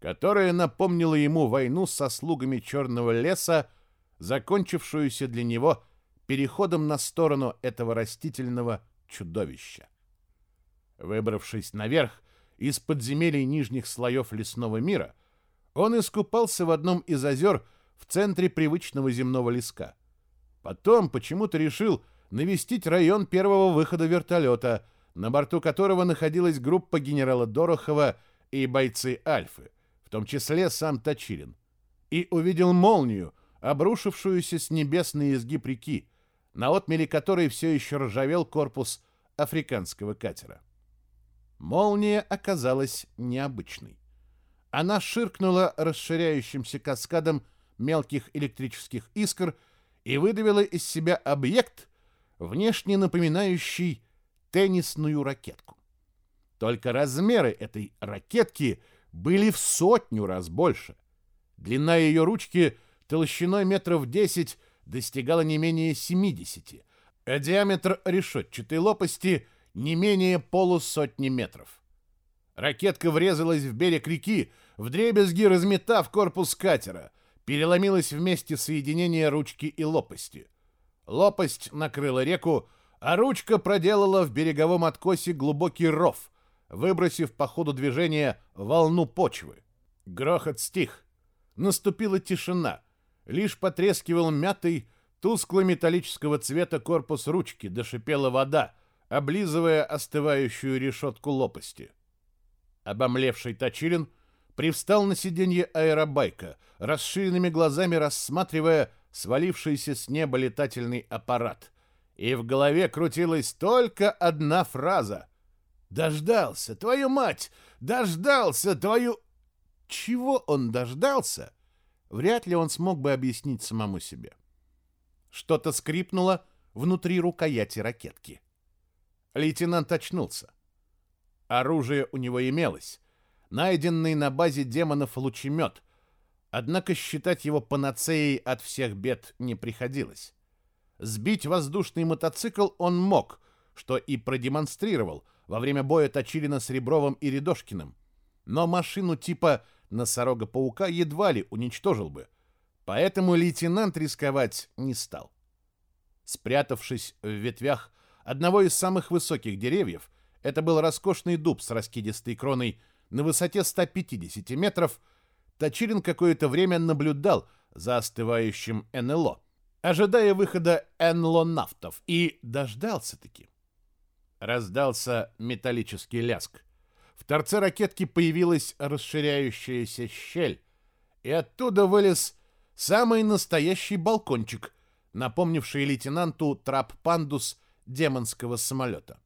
которое напомнило ему войну со слугами Черного леса, закончившуюся для него переходом на сторону этого растительного чудовища. Выбравшись наверх из подземелий нижних слоев лесного мира, он искупался в одном из озер, в центре привычного земного леска. Потом почему-то решил навестить район первого выхода вертолета, на борту которого находилась группа генерала Дорохова и бойцы Альфы, в том числе сам Точилин, и увидел молнию, обрушившуюся с небес на изгиб реки, на отмели которой все еще ржавел корпус африканского катера. Молния оказалась необычной. Она ширкнула расширяющимся каскадом мелких электрических искр и выдавила из себя объект, внешне напоминающий теннисную ракетку. Только размеры этой ракетки были в сотню раз больше. Длина ее ручки толщиной метров 10 достигала не менее 70, а диаметр решетчатой лопасти не менее полусотни метров. Ракетка врезалась в берег реки, вдребезги разметав корпус катера, переломилось вместе соединение ручки и лопасти. Лопасть накрыла реку, а ручка проделала в береговом откосе глубокий ров, выбросив по ходу движения волну почвы. Грохот стих. Наступила тишина. Лишь потрескивал мятый, тускло-металлического цвета корпус ручки, дошипела вода, облизывая остывающую решетку лопасти. Обомлевший Точилин привстал на сиденье аэробайка, расширенными глазами рассматривая свалившийся с неба летательный аппарат. И в голове крутилась только одна фраза. «Дождался, твою мать! Дождался, твою...» Чего он дождался, вряд ли он смог бы объяснить самому себе. Что-то скрипнуло внутри рукояти ракетки. Лейтенант очнулся. Оружие у него имелось, найденный на базе демонов лучемет, однако считать его панацеей от всех бед не приходилось. Сбить воздушный мотоцикл он мог, что и продемонстрировал во время боя Точилина с Ребровым и Рядошкиным, но машину типа носорога-паука едва ли уничтожил бы, поэтому лейтенант рисковать не стал. Спрятавшись в ветвях одного из самых высоких деревьев, это был роскошный дуб с раскидистой кроной на высоте 150 метров, Точилин какое-то время наблюдал за остывающим НЛО, ожидая выхода НЛО-нафтов, и дождался-таки. Раздался металлический ляск. В торце ракетки появилась расширяющаяся щель, и оттуда вылез самый настоящий балкончик, напомнивший лейтенанту трап-пандус демонского самолета.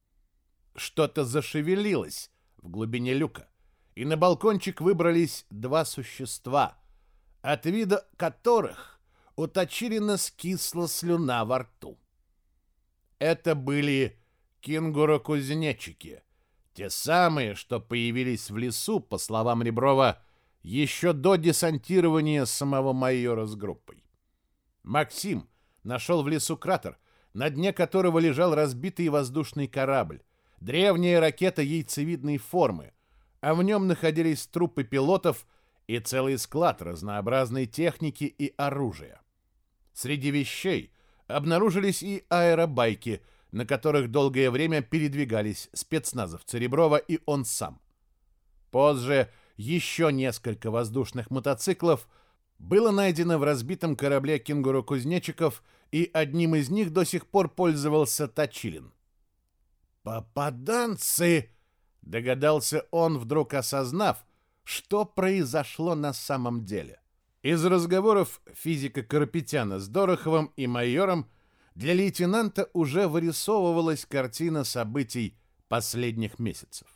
Что-то зашевелилось в глубине люка, и на балкончик выбрались два существа, от вида которых у Точилина скисла слюна во рту. Это были кенгуру-кузнечики, те самые, что появились в лесу, по словам Реброва, еще до десантирования самого майора с группой. Максим нашел в лесу кратер, на дне которого лежал разбитый воздушный корабль, древняя ракета яйцевидной формы, а в нем находились трупы пилотов и целый склад разнообразной техники и оружия. Среди вещей обнаружились и аэробайки, на которых долгое время передвигались спецназовцы Реброва и он сам. Позже еще несколько воздушных мотоциклов было найдено в разбитом корабле кенгуру-кузнечиков, и одним из них до сих пор пользовался Точилин. «Попаданцы!» — догадался он, вдруг осознав, что произошло на самом деле. Из разговоров физика Карапетяна с Дороховым и майором для лейтенанта уже вырисовывалась картина событий последних месяцев.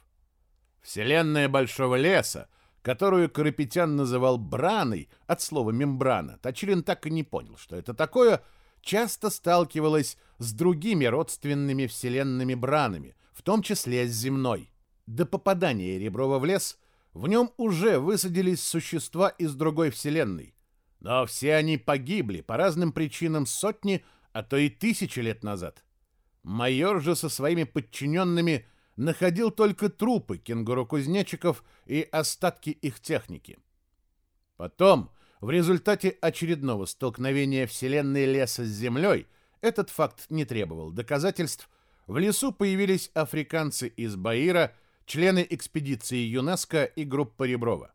Вселенная Большого Леса, которую Карапетян называл браной от слова «мембрана», Точилин так и не понял, что это такое, часто сталкивалась с другими родственными вселенными бранами, в том числе с земной. До попадания Реброва в лес в нем уже высадились существа из другой вселенной, но все они погибли по разным причинам сотни, а то и тысячи лет назад. Майор же со своими подчиненными – находил только трупы кенгуру-кузнечиков и остатки их техники. Потом, в результате очередного столкновения Вселенной леса с Землей, этот факт не требовал доказательств, в лесу появились африканцы из Баира, члены экспедиции ЮНЕСКО и группа Реброва.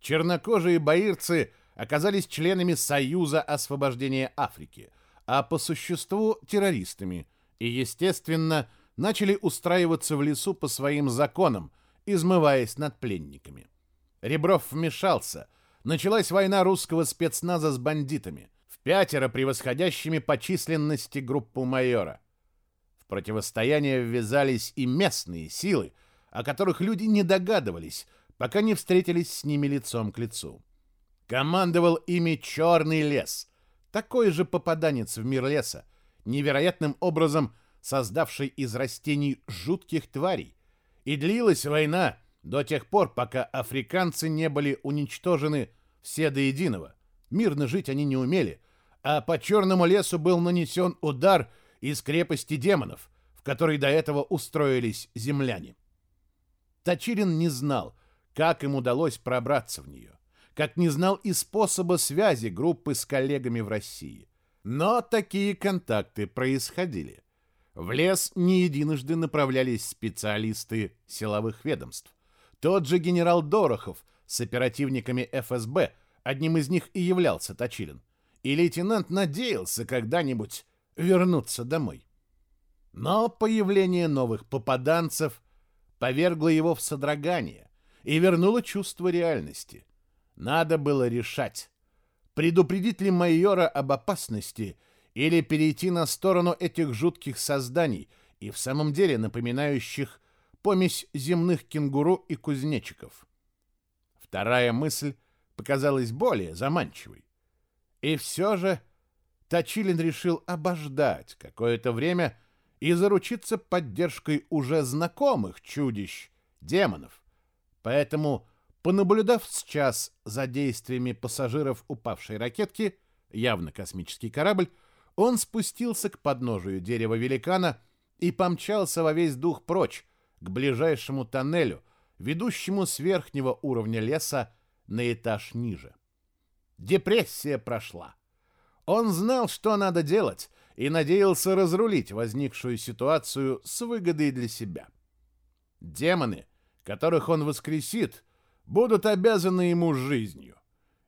Чернокожие баирцы оказались членами Союза освобождения Африки, а по существу террористами и, естественно, начали устраиваться в лесу по своим законам, измываясь над пленниками. Ребров вмешался. Началась война русского спецназа с бандитами, в пятеро превосходящими по численности группу майора. В противостояние ввязались и местные силы, о которых люди не догадывались, пока не встретились с ними лицом к лицу. Командовал ими Черный лес, такой же попаданец в мир леса, невероятным образом – создавший из растений жутких тварей. И длилась война до тех пор, пока африканцы не были уничтожены все до единого. Мирно жить они не умели, а по черному лесу был нанесен удар из крепости демонов, в которой до этого устроились земляне. Тачирин не знал, как им удалось пробраться в нее, как не знал и способа связи группы с коллегами в России. Но такие контакты происходили. В лес не единожды направлялись специалисты силовых ведомств. Тот же генерал Дорохов с оперативниками ФСБ, одним из них и являлся Точилин. И лейтенант надеялся когда-нибудь вернуться домой. Но появление новых попаданцев повергло его в содрогание и вернуло чувство реальности. Надо было решать, предупредить ли майора об опасности – или перейти на сторону этих жутких созданий и в самом деле напоминающих помесь земных кенгуру и кузнечиков. Вторая мысль показалась более заманчивой. И все же Точилин решил обождать какое-то время и заручиться поддержкой уже знакомых чудищ, демонов. Поэтому, понаблюдав сейчас за действиями пассажиров упавшей ракетки, явно космический корабль, он спустился к подножию дерева великана и помчался во весь дух прочь, к ближайшему тоннелю, ведущему с верхнего уровня леса на этаж ниже. Депрессия прошла. Он знал, что надо делать, и надеялся разрулить возникшую ситуацию с выгодой для себя. Демоны, которых он воскресит, будут обязаны ему жизнью,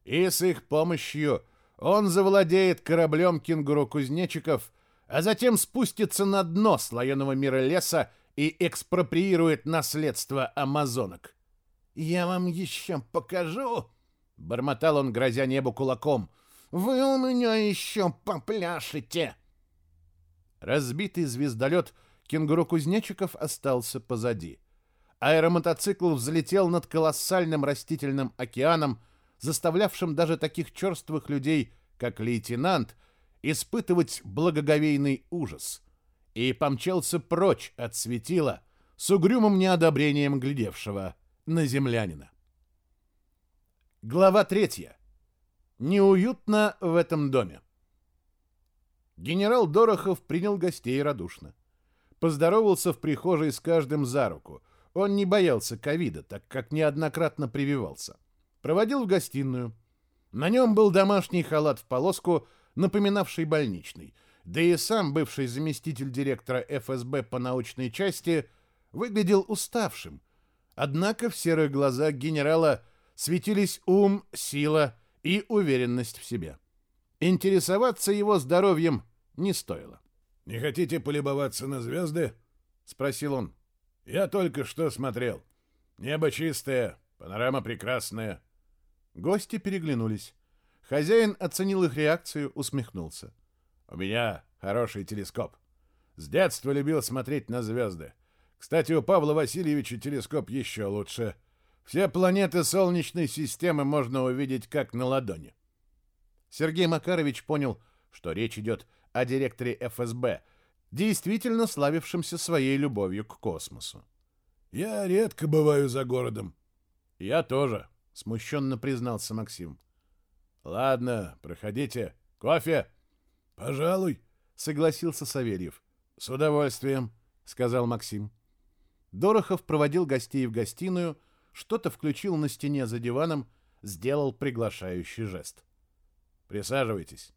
и с их помощью он завладеет кораблем кенгуру-кузнечиков, а затем спустится на дно слоеного мира леса и экспроприирует наследство амазонок. «Я вам еще покажу!» — бормотал он, грозя небу кулаком. Вы у меня еще попляшете!» Разбитый звездолет кенгуру-кузнечиков остался позади. Аэромотоцикл взлетел над колоссальным растительным океаном, заставлявшим даже таких черствых людей, как лейтенант, испытывать благоговейный ужас, и помчался прочь от светила с угрюмым неодобрением глядевшего на землянина. Глава третья. Неуютно в этом доме. Генерал Дорохов принял гостей радушно. Поздоровался в прихожей с каждым за руку. Он не боялся ковида, так как неоднократно прививался. Проводил в гостиную. На нем был домашний халат в полоску, напоминавший больничный. Да и сам бывший заместитель директора ФСБ по научной части выглядел уставшим. Однако в серых глазах генерала светились ум, сила и уверенность в себе. Интересоваться его здоровьем не стоило. «Не хотите полюбоваться на звезды?» — спросил он. «Я только что смотрел. Небо чистое, панорама прекрасная». Гости переглянулись. Хозяин оценил их реакцию, усмехнулся. «У меня хороший телескоп. С детства любил смотреть на звезды. Кстати, у Павла Васильевича телескоп еще лучше. Все планеты Солнечной системы можно увидеть как на ладони. Сергей Макарович понял, что речь идет о директоре ФСБ, действительно славившемся своей любовью к космосу. «Я редко бываю за городом». «Я тоже», — смущенно признался Максим. «Ладно, проходите. Кофе?» «Пожалуй», — согласился Савельев. «С удовольствием», — сказал Максим. Дорохов проводил гостей в гостиную, что-то включил на стене за диваном, сделал приглашающий жест. «Присаживайтесь».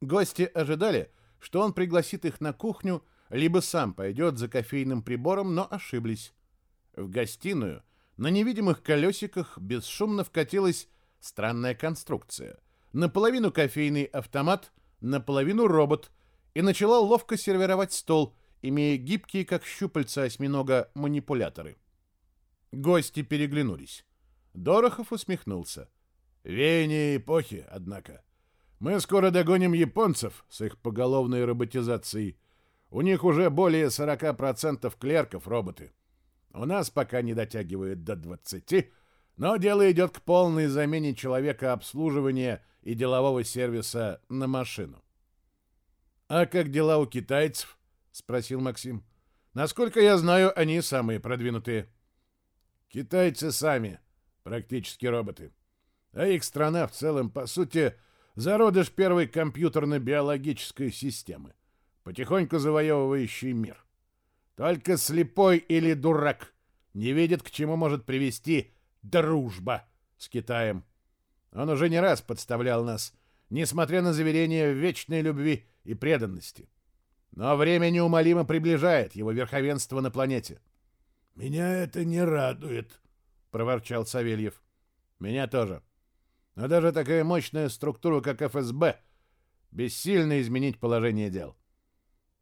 Гости ожидали, что он пригласит их на кухню, либо сам пойдет за кофейным прибором, но ошиблись. В гостиную на невидимых колесиках бесшумно вкатилась странная конструкция. Наполовину кофейный автомат, наполовину робот, и начала ловко сервировать стол, имея гибкие, как щупальца осьминога, манипуляторы. Гости переглянулись. Дорохов усмехнулся. «Веяние эпохи, однако. Мы скоро догоним японцев с их поголовной роботизацией. У них уже более 40% клерков роботы. У нас пока не дотягивает до 20%, но дело идет к полной замене человека обслуживания и делового сервиса на машину. «А как дела у китайцев?» — спросил Максим. «Насколько я знаю, они самые продвинутые». «Китайцы сами практически роботы. А их страна в целом, по сути, зародыш первой компьютерно-биологической системы, потихоньку завоевывающий мир. Только слепой или дурак не видит, к чему может привести дружба с Китаем. Он уже не раз подставлял нас, несмотря на заверения в вечной любви и преданности. Но время неумолимо приближает его верховенство на планете. «Меня это не радует», — проворчал Савельев. «Меня тоже. Но даже такая мощная структура, как ФСБ, бессильно изменить положение дел.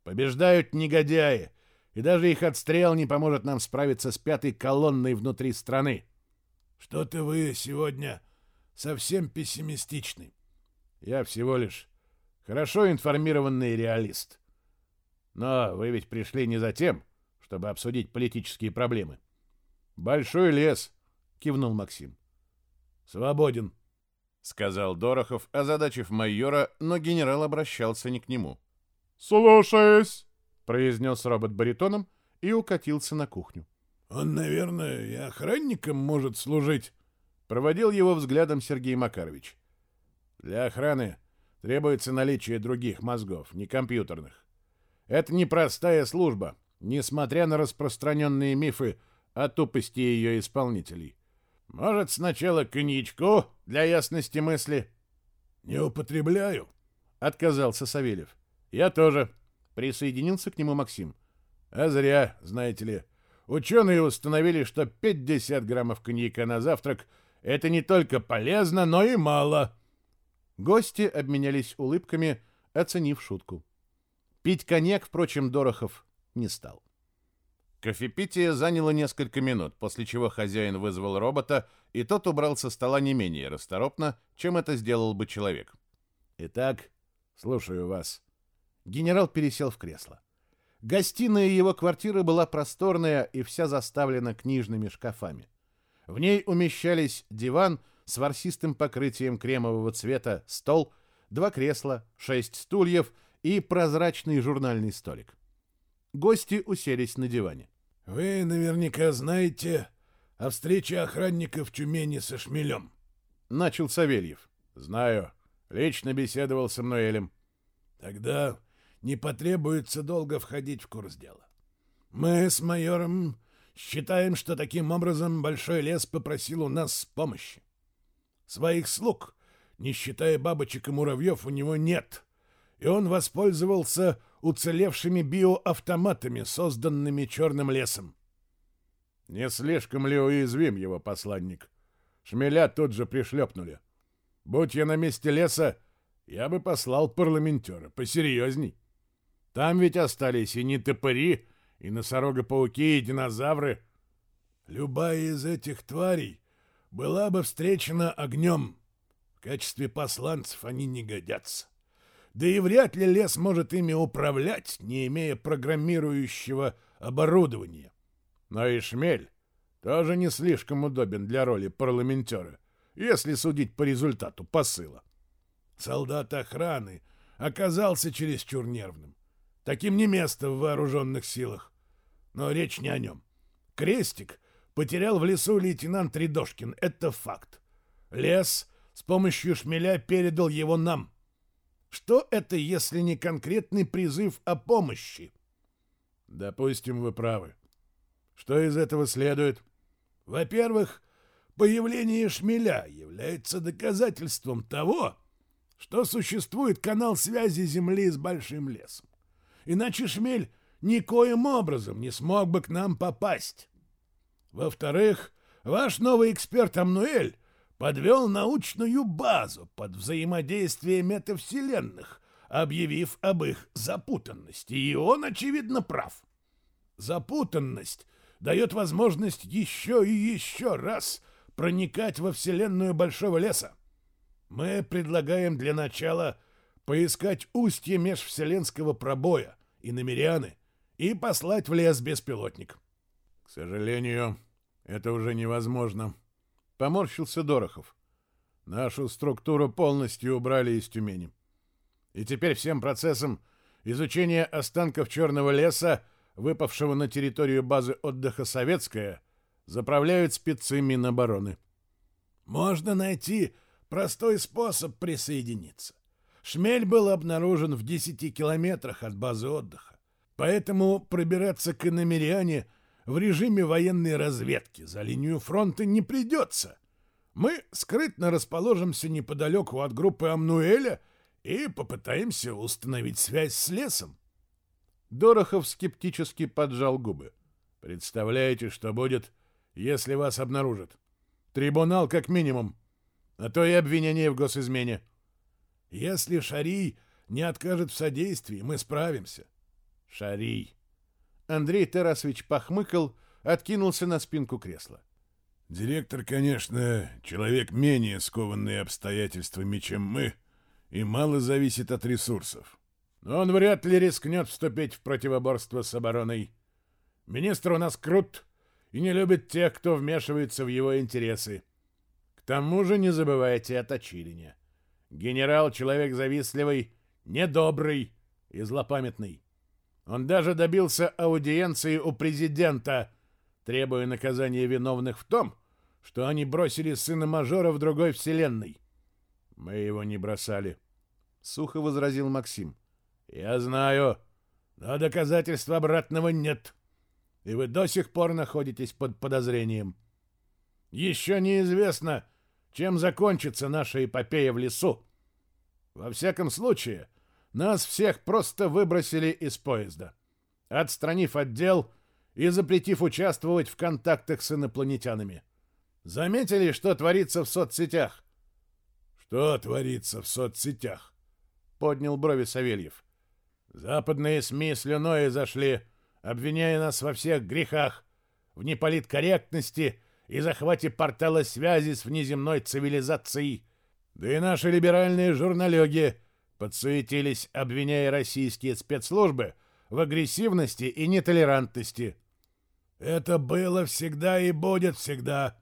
Побеждают негодяи, и даже их отстрел не поможет нам справиться с пятой колонной внутри страны. Что-то вы сегодня совсем пессимистичны. Я всего лишь хорошо информированный реалист. Но вы ведь пришли не за тем, чтобы обсудить политические проблемы. Большой лес, кивнул Максим. Свободен, сказал Дорохов, озадачив майора, но генерал обращался не к нему. «Слушаюсь!» — произнес робот баритоном и укатился на кухню. Он, наверное, и охранником может служить. Проводил его взглядом Сергей Макарович. Для охраны требуется наличие других мозгов, не компьютерных. Это непростая служба, несмотря на распространенные мифы о тупости ее исполнителей. Может, сначала коньячку для ясности мысли? Не употребляю, отказался Савельев. Я тоже, присоединился к нему Максим. А зря, знаете ли. Ученые установили, что 50 граммов коньяка на завтрак – это не только полезно, но и мало. Гости обменялись улыбками, оценив шутку. Пить коньяк, впрочем, Дорохов не стал. Кофепитие заняло несколько минут, после чего хозяин вызвал робота, и тот убрал со стола не менее расторопно, чем это сделал бы человек. Итак, слушаю вас. Генерал пересел в кресло. Гостиная его квартиры была просторная и вся заставлена книжными шкафами. В ней умещались диван с ворсистым покрытием кремового цвета, стол, два кресла, шесть стульев и прозрачный журнальный столик. Гости уселись на диване. «Вы наверняка знаете о встрече охранника в Тюмени со Шмелем», — начал Савельев. «Знаю. Лично беседовал с Эмнуэлем». «Тогда не потребуется долго входить в курс дела. Мы с майором считаем, что таким образом Большой лес попросил у нас помощи. Своих слуг, не считая бабочек и муравьев, у него нет, и он воспользовался уцелевшими биоавтоматами, созданными черным лесом. Не слишком ли уязвим его посланник? Шмеля тут же пришлепнули. Будь я на месте леса, я бы послал парламентера посерьезней. Там ведь остались и не топыри, и носорога-пауки, и динозавры. Любая из этих тварей была бы встречена огнем. В качестве посланцев они не годятся. Да и вряд ли лес может ими управлять, не имея программирующего оборудования. Но и шмель тоже не слишком удобен для роли парламентера, если судить по результату посыла. Солдат охраны оказался чересчур нервным. Таким не место в вооруженных силах. Но речь не о нем. Крестик потерял в лесу лейтенант Рядошкин. Это факт. Лес с помощью шмеля передал его нам. Что это, если не конкретный призыв о помощи? Допустим, вы правы. Что из этого следует? Во-первых, появление шмеля является доказательством того, что существует канал связи Земли с Большим лесом иначе шмель никоим образом не смог бы к нам попасть. Во-вторых, ваш новый эксперт Амнуэль подвел научную базу под взаимодействие метавселенных, объявив об их запутанности, и он, очевидно, прав. Запутанность дает возможность еще и еще раз проникать во вселенную Большого леса. Мы предлагаем для начала – поискать устье межвселенского пробоя и намеряны и послать в лес беспилотник. К сожалению, это уже невозможно. Поморщился Дорохов. Нашу структуру полностью убрали из Тюмени. И теперь всем процессом изучения останков Черного леса, выпавшего на территорию базы отдыха «Советская», заправляют спецы Минобороны. Можно найти простой способ присоединиться. Шмель был обнаружен в 10 километрах от базы отдыха. Поэтому пробираться к Иномериане в режиме военной разведки за линию фронта не придется. Мы скрытно расположимся неподалеку от группы Амнуэля и попытаемся установить связь с лесом. Дорохов скептически поджал губы. Представляете, что будет, если вас обнаружат? Трибунал как минимум, а то и обвинение в госизмене. Если Шарий не откажет в содействии, мы справимся. Шарий. Андрей Тарасович похмыкал, откинулся на спинку кресла. Директор, конечно, человек менее скованный обстоятельствами, чем мы, и мало зависит от ресурсов. Но он вряд ли рискнет вступить в противоборство с обороной. Министр у нас крут и не любит тех, кто вмешивается в его интересы. К тому же не забывайте о Точилине. Генерал — человек завистливый, недобрый и злопамятный. Он даже добился аудиенции у президента, требуя наказания виновных в том, что они бросили сына мажора в другой вселенной. Мы его не бросали, — сухо возразил Максим. Я знаю, но доказательств обратного нет, и вы до сих пор находитесь под подозрением. Еще неизвестно, чем закончится наша эпопея в лесу. Во всяком случае, нас всех просто выбросили из поезда, отстранив отдел и запретив участвовать в контактах с инопланетянами. Заметили, что творится в соцсетях? Что творится в соцсетях? Поднял брови Савельев. Западные СМИ слюной зашли, обвиняя нас во всех грехах, в неполиткорректности и захвате портала связи с внеземной цивилизацией. Да и наши либеральные журналюги подсуетились, обвиняя российские спецслужбы в агрессивности и нетолерантности. Это было всегда и будет всегда.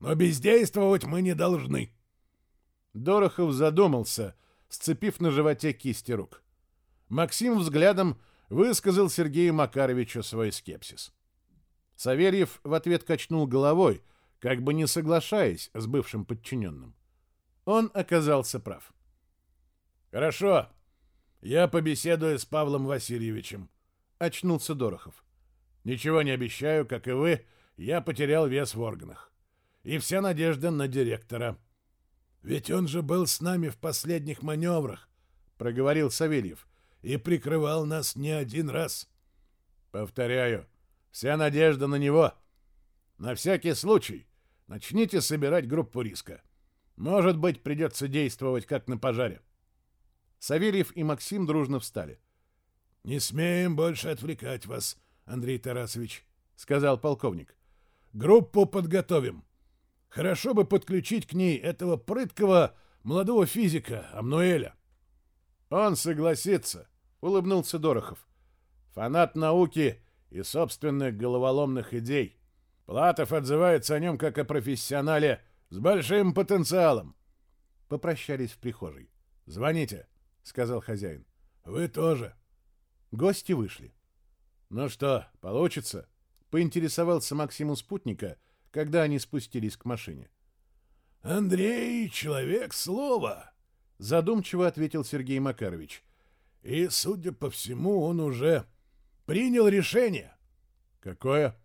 Но бездействовать мы не должны. Дорохов задумался, сцепив на животе кисти рук. Максим взглядом высказал Сергею Макаровичу свой скепсис. Савельев в ответ качнул головой, как бы не соглашаясь с бывшим подчиненным. Он оказался прав. «Хорошо. Я побеседую с Павлом Васильевичем», — очнулся Дорохов. «Ничего не обещаю, как и вы, я потерял вес в органах. И вся надежда на директора». «Ведь он же был с нами в последних маневрах», — проговорил Савельев, «и прикрывал нас не один раз». «Повторяю, вся надежда на него. На всякий случай начните собирать группу риска. Может быть, придется действовать как на пожаре». Савельев и Максим дружно встали. «Не смеем больше отвлекать вас, Андрей Тарасович», — сказал полковник. «Группу подготовим. Хорошо бы подключить к ней этого прыткого молодого физика Амнуэля. Он согласится, улыбнулся Дорохов. Фанат науки и собственных головоломных идей. Платов отзывается о нем как о профессионале с большим потенциалом. Попрощались в прихожей. «Звоните», — сказал хозяин. «Вы тоже». Гости вышли. «Ну что, получится?» — поинтересовался Максим у спутника — когда они спустились к машине. «Андрей — человек слова», — задумчиво ответил Сергей Макарович. «И, судя по всему, он уже принял решение». «Какое?»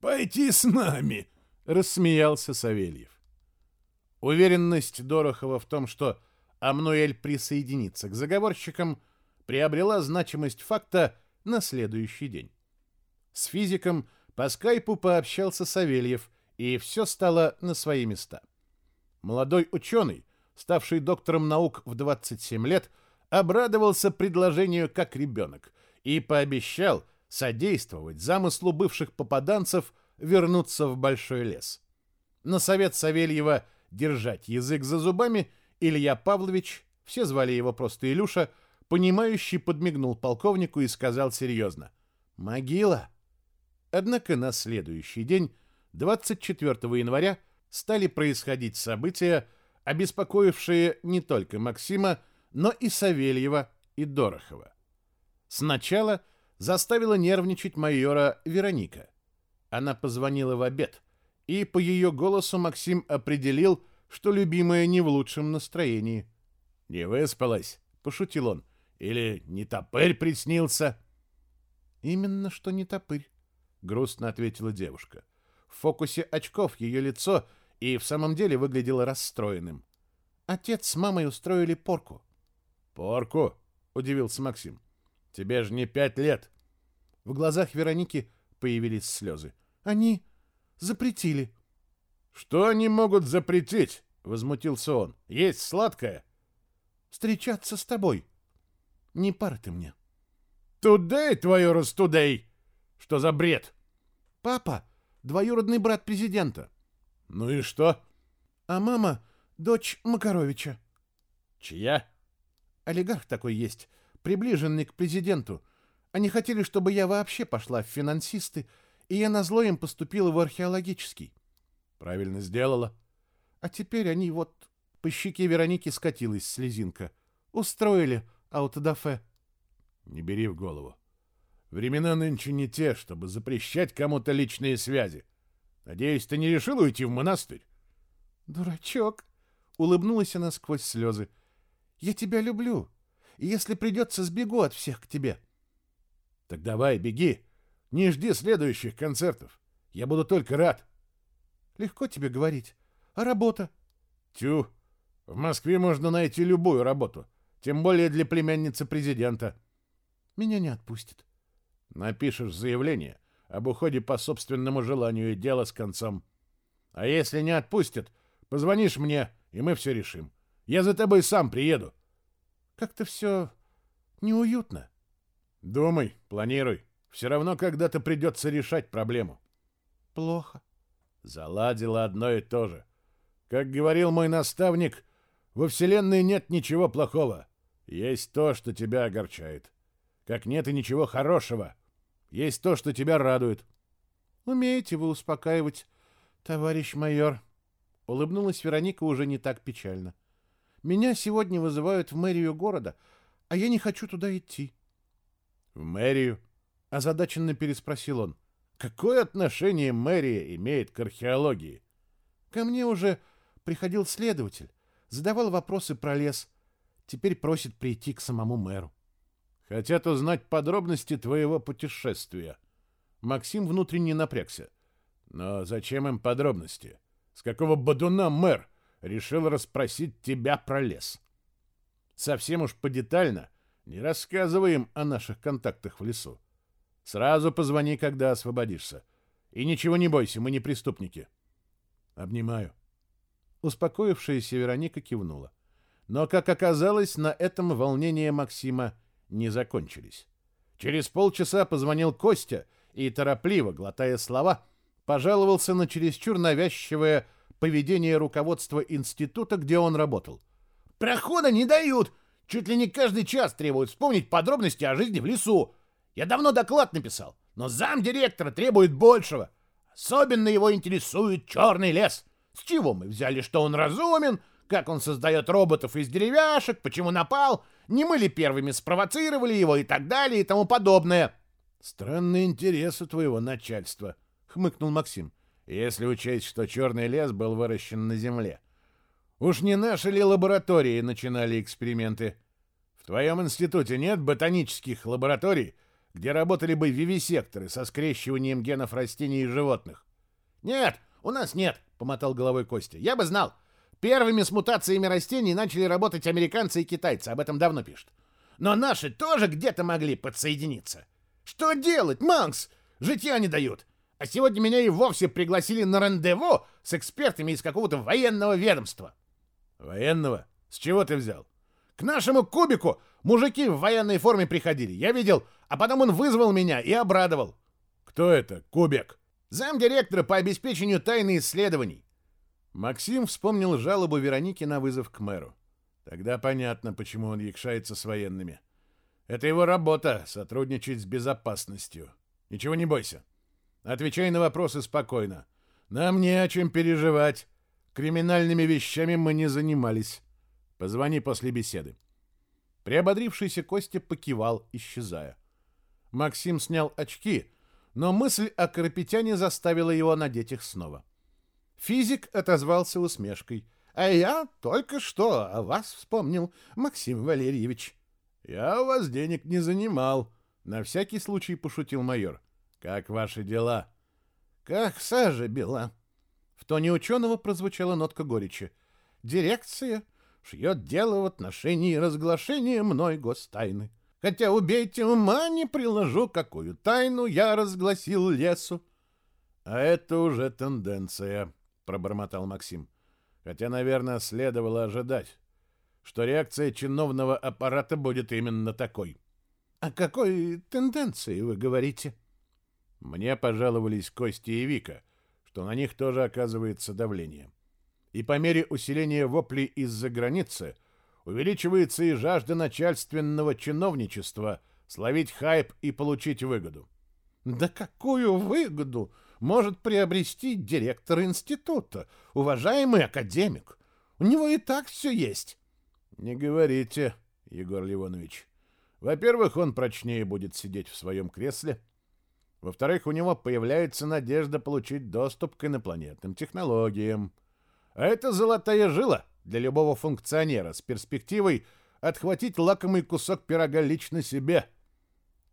«Пойти с нами», — рассмеялся Савельев. Уверенность Дорохова в том, что Амнуэль присоединится к заговорщикам, приобрела значимость факта на следующий день. С физиком — по скайпу пообщался Савельев, и все стало на свои места. Молодой ученый, ставший доктором наук в 27 лет, обрадовался предложению как ребенок и пообещал содействовать замыслу бывших попаданцев вернуться в большой лес. На совет Савельева держать язык за зубами Илья Павлович, все звали его просто Илюша, понимающий подмигнул полковнику и сказал серьезно. «Могила Однако на следующий день, 24 января, стали происходить события, обеспокоившие не только Максима, но и Савельева и Дорохова. Сначала заставила нервничать майора Вероника. Она позвонила в обед, и по ее голосу Максим определил, что любимая не в лучшем настроении. «Не выспалась?» — пошутил он. «Или не топырь приснился?» «Именно что не топырь грустно ответила девушка. В фокусе очков ее лицо и в самом деле выглядело расстроенным. Отец с мамой устроили порку. Порку? удивился Максим. Тебе же не пять лет. В глазах Вероники появились слезы. Они запретили. Что они могут запретить? возмутился он. Есть сладкое. Встречаться с тобой. Не пара ты мне. Тудей твою растудей! Что за бред? Папа — двоюродный брат президента. Ну и что? А мама — дочь Макаровича. Чья? Олигарх такой есть, приближенный к президенту. Они хотели, чтобы я вообще пошла в финансисты, и я назло им поступила в археологический. Правильно сделала. А теперь они вот... По щеке Вероники скатилась слезинка. Устроили аутодафе. Не бери в голову. Времена нынче не те, чтобы запрещать кому-то личные связи. Надеюсь, ты не решил уйти в монастырь? Дурачок, улыбнулась она сквозь слезы. Я тебя люблю, и если придется, сбегу от всех к тебе. Так давай, беги. Не жди следующих концертов. Я буду только рад. Легко тебе говорить. А работа? Тю. В Москве можно найти любую работу, тем более для племянницы президента. Меня не отпустят. Напишешь заявление об уходе по собственному желанию и дело с концом. А если не отпустят, позвонишь мне, и мы все решим. Я за тобой сам приеду. Как-то все неуютно. Думай, планируй. Все равно когда-то придется решать проблему. Плохо. Заладила одно и то же. Как говорил мой наставник, во Вселенной нет ничего плохого. Есть то, что тебя огорчает. Как нет и ничего хорошего. Есть то, что тебя радует. Умеете вы успокаивать, товарищ майор. Улыбнулась Вероника уже не так печально. Меня сегодня вызывают в мэрию города, а я не хочу туда идти. В мэрию? Озадаченно переспросил он. Какое отношение мэрия имеет к археологии? Ко мне уже приходил следователь, задавал вопросы про лес. Теперь просит прийти к самому мэру. Хотят узнать подробности твоего путешествия. Максим внутренне напрягся. Но зачем им подробности? С какого бодуна мэр решил расспросить тебя про лес? Совсем уж подетально не рассказывай им о наших контактах в лесу. Сразу позвони, когда освободишься. И ничего не бойся, мы не преступники. Обнимаю. Успокоившаяся Вероника кивнула. Но, как оказалось, на этом волнения Максима не закончились. Через полчаса позвонил Костя и, торопливо, глотая слова, пожаловался на чересчур навязчивое поведение руководства института, где он работал. «Прохода не дают! Чуть ли не каждый час требуют вспомнить подробности о жизни в лесу. Я давно доклад написал, но замдиректора требует большего. Особенно его интересует черный лес. С чего мы взяли, что он разумен, как он создает роботов из деревяшек, почему напал, не мы ли первыми спровоцировали его и так далее и тому подобное. Странный интерес у твоего начальства, хмыкнул Максим, если учесть, что черный лес был выращен на земле. Уж не наши ли лаборатории начинали эксперименты? В твоем институте нет ботанических лабораторий, где работали бы вивисекторы со скрещиванием генов растений и животных. «Нет, у нас нет», — помотал головой Костя. «Я бы знал. Первыми с мутациями растений начали работать американцы и китайцы, об этом давно пишут. Но наши тоже где-то могли подсоединиться. Что делать, Манкс? Житья не дают. А сегодня меня и вовсе пригласили на рандеву с экспертами из какого-то военного ведомства». «Военного? С чего ты взял?» «К нашему кубику мужики в военной форме приходили. Я видел а потом он вызвал меня и обрадовал. Кто это, Кубек? Замдиректора по обеспечению тайны исследований. Максим вспомнил жалобу Вероники на вызов к мэру. Тогда понятно, почему он якшается с военными. Это его работа — сотрудничать с безопасностью. Ничего не бойся. Отвечай на вопросы спокойно. Нам не о чем переживать. Криминальными вещами мы не занимались. Позвони после беседы. Приободрившийся Костя покивал, исчезая. Максим снял очки, но мысль о Карапетяне заставила его надеть их снова. Физик отозвался усмешкой. «А я только что о вас вспомнил, Максим Валерьевич». «Я у вас денег не занимал», — на всякий случай пошутил майор. «Как ваши дела?» «Как сажа бела». В тоне ученого прозвучала нотка горечи. «Дирекция шьет дело в отношении разглашения мной гостайны. Хотя убейте ума не приложу, какую тайну я разгласил лесу. — А это уже тенденция, — пробормотал Максим. Хотя, наверное, следовало ожидать, что реакция чиновного аппарата будет именно такой. — О какой тенденции вы говорите? Мне пожаловались Кости и Вика, что на них тоже оказывается давление. И по мере усиления воплей из-за границы увеличивается и жажда начальственного чиновничества словить хайп и получить выгоду. Да какую выгоду может приобрести директор института, уважаемый академик? У него и так все есть. Не говорите, Егор Ливонович. Во-первых, он прочнее будет сидеть в своем кресле. Во-вторых, у него появляется надежда получить доступ к инопланетным технологиям. А это золотая жила — для любого функционера с перспективой отхватить лакомый кусок пирога лично себе.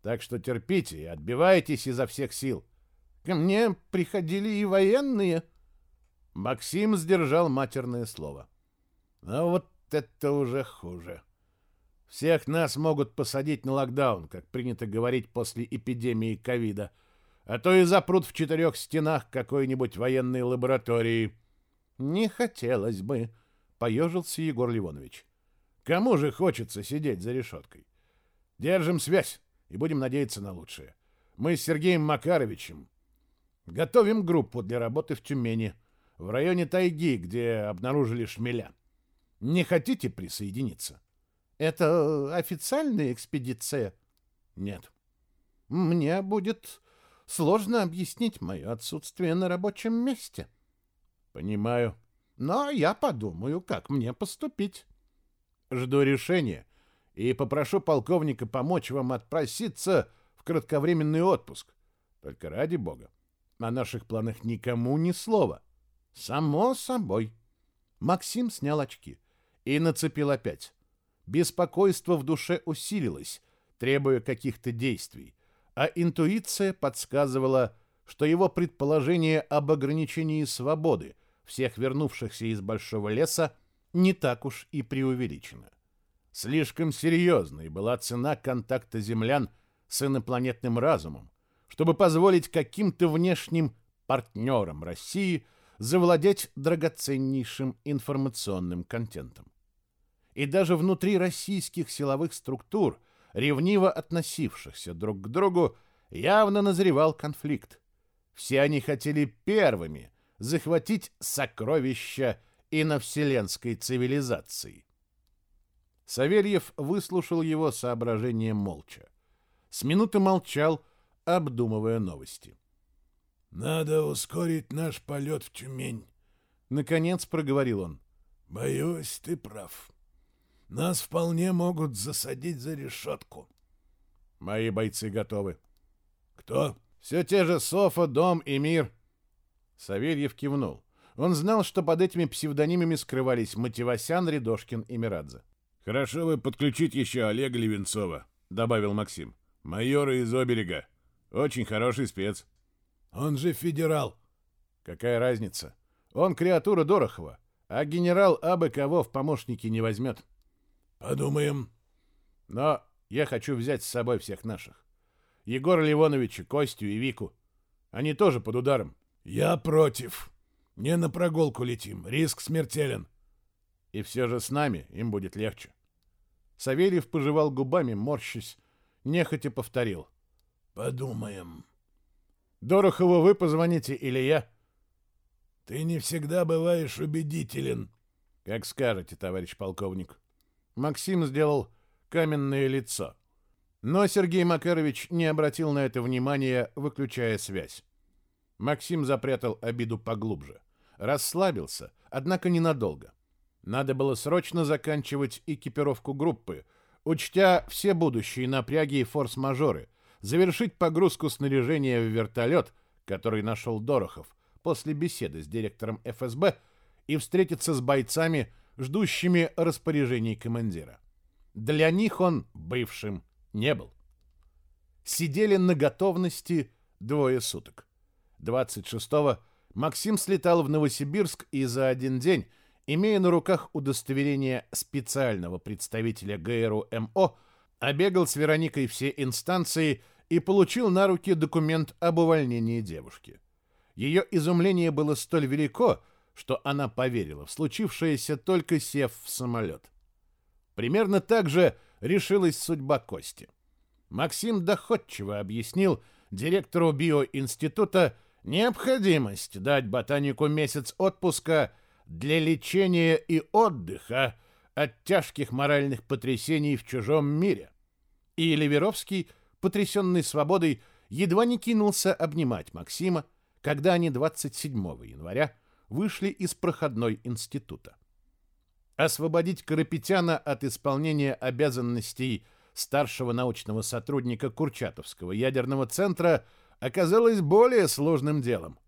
Так что терпите и отбивайтесь изо всех сил. Ко мне приходили и военные. Максим сдержал матерное слово. А вот это уже хуже. Всех нас могут посадить на локдаун, как принято говорить после эпидемии ковида, а то и запрут в четырех стенах какой-нибудь военной лаборатории. Не хотелось бы, поежился Егор Ливонович. Кому же хочется сидеть за решеткой? Держим связь и будем надеяться на лучшее. Мы с Сергеем Макаровичем готовим группу для работы в Тюмени, в районе тайги, где обнаружили шмеля. Не хотите присоединиться? Это официальная экспедиция? Нет. Мне будет сложно объяснить мое отсутствие на рабочем месте. Понимаю. Но я подумаю, как мне поступить. Жду решения и попрошу полковника помочь вам отпроситься в кратковременный отпуск. Только ради бога, о наших планах никому ни слова. Само собой. Максим снял очки и нацепил опять. Беспокойство в душе усилилось, требуя каких-то действий, а интуиция подсказывала, что его предположение об ограничении свободы всех вернувшихся из большого леса не так уж и преувеличено. Слишком серьезной была цена контакта землян с инопланетным разумом, чтобы позволить каким-то внешним партнерам России завладеть драгоценнейшим информационным контентом. И даже внутри российских силовых структур, ревниво относившихся друг к другу, явно назревал конфликт. Все они хотели первыми захватить сокровища иновселенской цивилизации. Савельев выслушал его соображения молча. С минуты молчал, обдумывая новости. «Надо ускорить наш полет в Тюмень», — наконец проговорил он. «Боюсь, ты прав. Нас вполне могут засадить за решетку». «Мои бойцы готовы». «Кто?» «Все те же Софа, Дом и Мир». Савельев кивнул. Он знал, что под этими псевдонимами скрывались Мативасян, Рядошкин и Мирадзе. «Хорошо вы подключить еще Олега Левенцова», — добавил Максим. «Майора из Оберега. Очень хороший спец». «Он же федерал». «Какая разница? Он креатура Дорохова, а генерал абы кого в помощники не возьмет». «Подумаем». «Но я хочу взять с собой всех наших. Егора Ливоновича, Костю и Вику. Они тоже под ударом». «Я против. Не на прогулку летим. Риск смертелен». И все же с нами им будет легче. Савельев пожевал губами, морщись, нехотя повторил. «Подумаем». «Дорохову вы позвоните или я?» «Ты не всегда бываешь убедителен». «Как скажете, товарищ полковник». Максим сделал каменное лицо. Но Сергей Макарович не обратил на это внимания, выключая связь. Максим запрятал обиду поглубже. Расслабился, однако ненадолго. Надо было срочно заканчивать экипировку группы, учтя все будущие напряги и форс-мажоры, завершить погрузку снаряжения в вертолет, который нашел Дорохов, после беседы с директором ФСБ, и встретиться с бойцами, ждущими распоряжений командира. Для них он бывшим не был. Сидели на готовности двое суток. 26-го Максим слетал в Новосибирск и за один день имея на руках удостоверение специального представителя ГРУ МО, обегал с Вероникой все инстанции и получил на руки документ об увольнении девушки. Ее изумление было столь велико, что она поверила в случившееся, только сев в самолет. Примерно так же решилась судьба Кости. Максим доходчиво объяснил директору биоинститута необходимость дать ботанику месяц отпуска для лечения и отдыха от тяжких моральных потрясений в чужом мире. И Ливеровский, потрясенный свободой, едва не кинулся обнимать Максима, когда они 27 января вышли из проходной института. Освободить Карапетяна от исполнения обязанностей старшего научного сотрудника Курчатовского ядерного центра оказалось более сложным делом.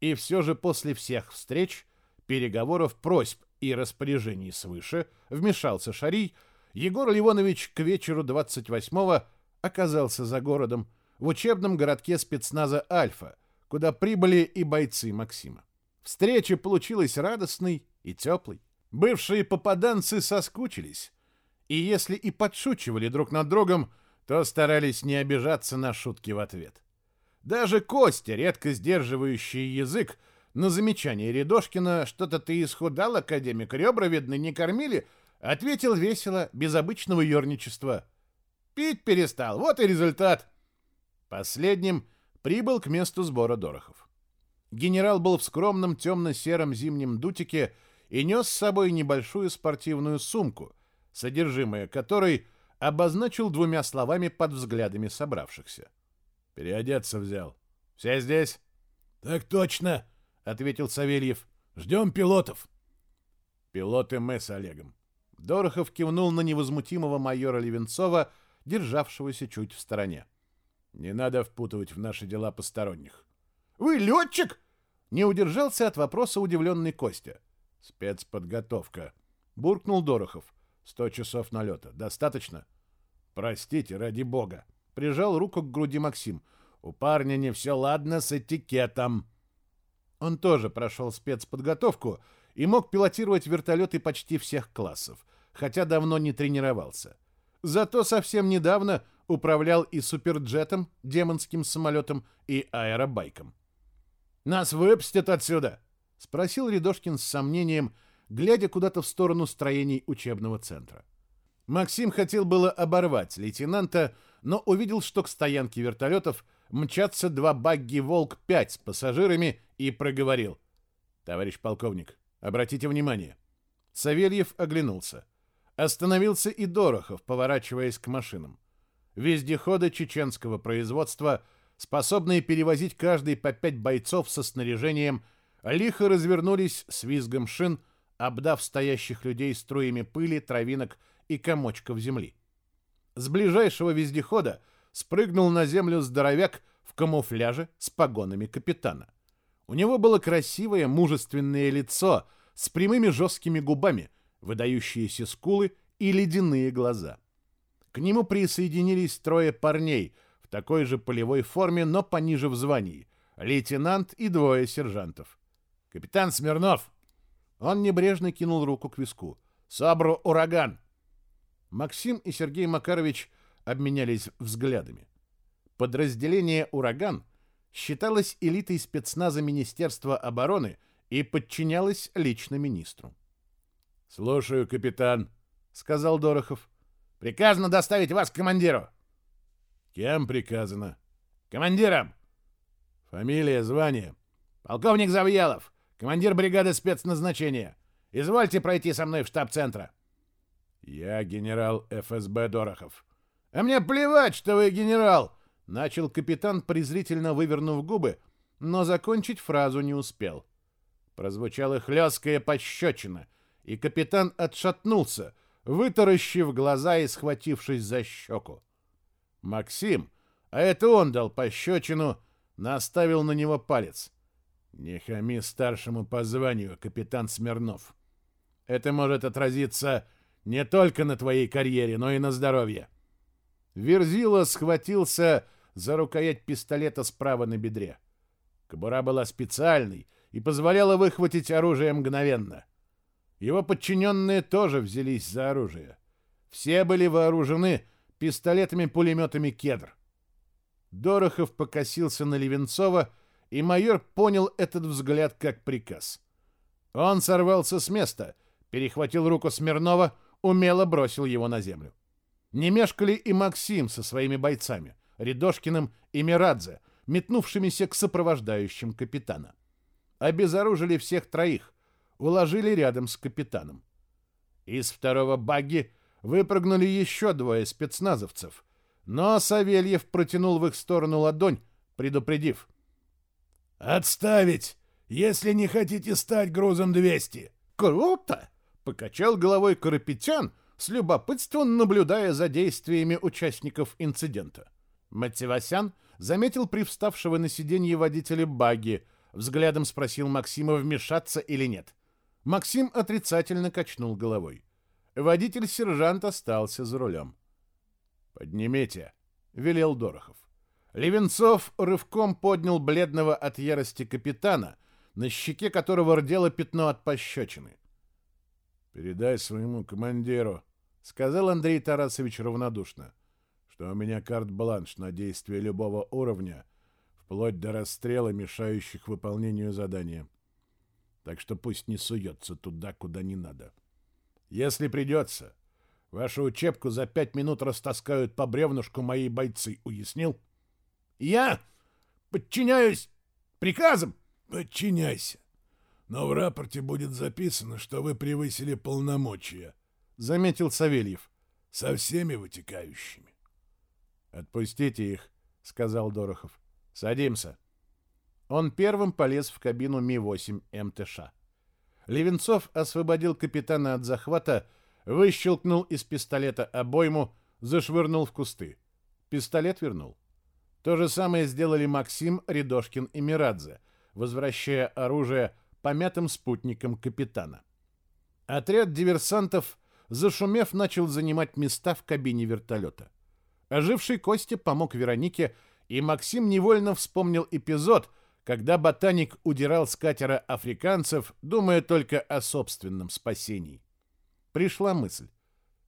И все же после всех встреч – переговоров, просьб и распоряжений свыше вмешался Шарий, Егор Ливонович к вечеру 28-го оказался за городом в учебном городке спецназа «Альфа», куда прибыли и бойцы Максима. Встреча получилась радостной и теплой. Бывшие попаданцы соскучились, и если и подшучивали друг над другом, то старались не обижаться на шутки в ответ. Даже Костя, редко сдерживающий язык, на замечание Рядошкина «Что-то ты исхудал, академик, ребра, видно, не кормили», ответил весело, без обычного ерничества. «Пить перестал, вот и результат». Последним прибыл к месту сбора Дорохов. Генерал был в скромном темно-сером зимнем дутике и нес с собой небольшую спортивную сумку, содержимое которой обозначил двумя словами под взглядами собравшихся. «Переодеться взял. Все здесь?» «Так точно», — ответил Савельев. «Ждем пилотов». «Пилоты мы с Олегом». Дорохов кивнул на невозмутимого майора Левенцова, державшегося чуть в стороне. «Не надо впутывать в наши дела посторонних». «Вы летчик?» — не удержался от вопроса удивленный Костя. «Спецподготовка», — буркнул Дорохов. «Сто часов налета. Достаточно?» «Простите, ради бога», — прижал руку к груди Максим. «У парня не все ладно с этикетом». Он тоже прошел спецподготовку и мог пилотировать вертолеты почти всех классов, хотя давно не тренировался. Зато совсем недавно управлял и суперджетом, демонским самолетом, и аэробайком. «Нас выпустят отсюда?» — спросил Рядошкин с сомнением, глядя куда-то в сторону строений учебного центра. Максим хотел было оборвать лейтенанта, но увидел, что к стоянке вертолетов мчатся два багги «Волк-5» с пассажирами и проговорил. «Товарищ полковник, обратите внимание». Савельев оглянулся. Остановился и Дорохов, поворачиваясь к машинам. Вездеходы чеченского производства, способные перевозить каждый по пять бойцов со снаряжением, лихо развернулись с визгом шин, обдав стоящих людей струями пыли, травинок и комочков земли. С ближайшего вездехода спрыгнул на землю здоровяк в камуфляже с погонами капитана. У него было красивое, мужественное лицо с прямыми жесткими губами, выдающиеся скулы и ледяные глаза. К нему присоединились трое парней в такой же полевой форме, но пониже в звании, лейтенант и двое сержантов. «Капитан Смирнов!» Он небрежно кинул руку к виску. «Сабру ураган!» Максим и Сергей Макарович обменялись взглядами. Подразделение «Ураган» считалось элитой спецназа Министерства обороны и подчинялось лично министру. «Слушаю, капитан», — сказал Дорохов. «Приказано доставить вас к командиру». «Кем приказано?» «Командиром». «Фамилия, звание?» «Полковник Завьялов, командир бригады спецназначения. Извольте пройти со мной в штаб центра». «Я генерал ФСБ Дорохов». «А мне плевать, что вы генерал!» — начал капитан, презрительно вывернув губы, но закончить фразу не успел. Прозвучала хлесткая пощечина, и капитан отшатнулся, вытаращив глаза и схватившись за щеку. Максим, а это он дал пощечину, наставил на него палец. «Не хами старшему по званию, капитан Смирнов. Это может отразиться не только на твоей карьере, но и на здоровье. Верзила схватился за рукоять пистолета справа на бедре. Кобура была специальной и позволяла выхватить оружие мгновенно. Его подчиненные тоже взялись за оружие. Все были вооружены пистолетами-пулеметами «Кедр». Дорохов покосился на Левенцова, и майор понял этот взгляд как приказ. Он сорвался с места, перехватил руку Смирнова, умело бросил его на землю. Не мешкали и Максим со своими бойцами, Рядошкиным и Мирадзе, метнувшимися к сопровождающим капитана. Обезоружили всех троих, уложили рядом с капитаном. Из второго багги выпрыгнули еще двое спецназовцев, но Савельев протянул в их сторону ладонь, предупредив. «Отставить, если не хотите стать грузом 200!» «Круто!» Покачал головой Карапетян, с любопытством наблюдая за действиями участников инцидента. Мативасян заметил привставшего на сиденье водителя баги, взглядом спросил Максима, вмешаться или нет. Максим отрицательно качнул головой. Водитель-сержант остался за рулем. «Поднимите», — велел Дорохов. Левенцов рывком поднял бледного от ярости капитана, на щеке которого рдело пятно от пощечины. «Передай своему командиру», — сказал Андрей Тарасович равнодушно, «что у меня карт-бланш на действие любого уровня, вплоть до расстрела, мешающих выполнению задания. Так что пусть не суется туда, куда не надо. Если придется, вашу учебку за пять минут растаскают по бревнушку мои бойцы, уяснил?» «Я подчиняюсь приказам!» «Подчиняйся!» Но в рапорте будет записано, что вы превысили полномочия, — заметил Савельев. «Со всеми вытекающими». «Отпустите их», — сказал Дорохов. «Садимся». Он первым полез в кабину Ми-8 МТШ. Левенцов освободил капитана от захвата, выщелкнул из пистолета обойму, зашвырнул в кусты. Пистолет вернул. То же самое сделали Максим, Рядошкин и Мирадзе, возвращая оружие помятым спутникам капитана. Отряд диверсантов, зашумев, начал занимать места в кабине вертолета. Оживший Костя помог Веронике, и Максим невольно вспомнил эпизод, когда ботаник удирал с катера африканцев, думая только о собственном спасении. Пришла мысль.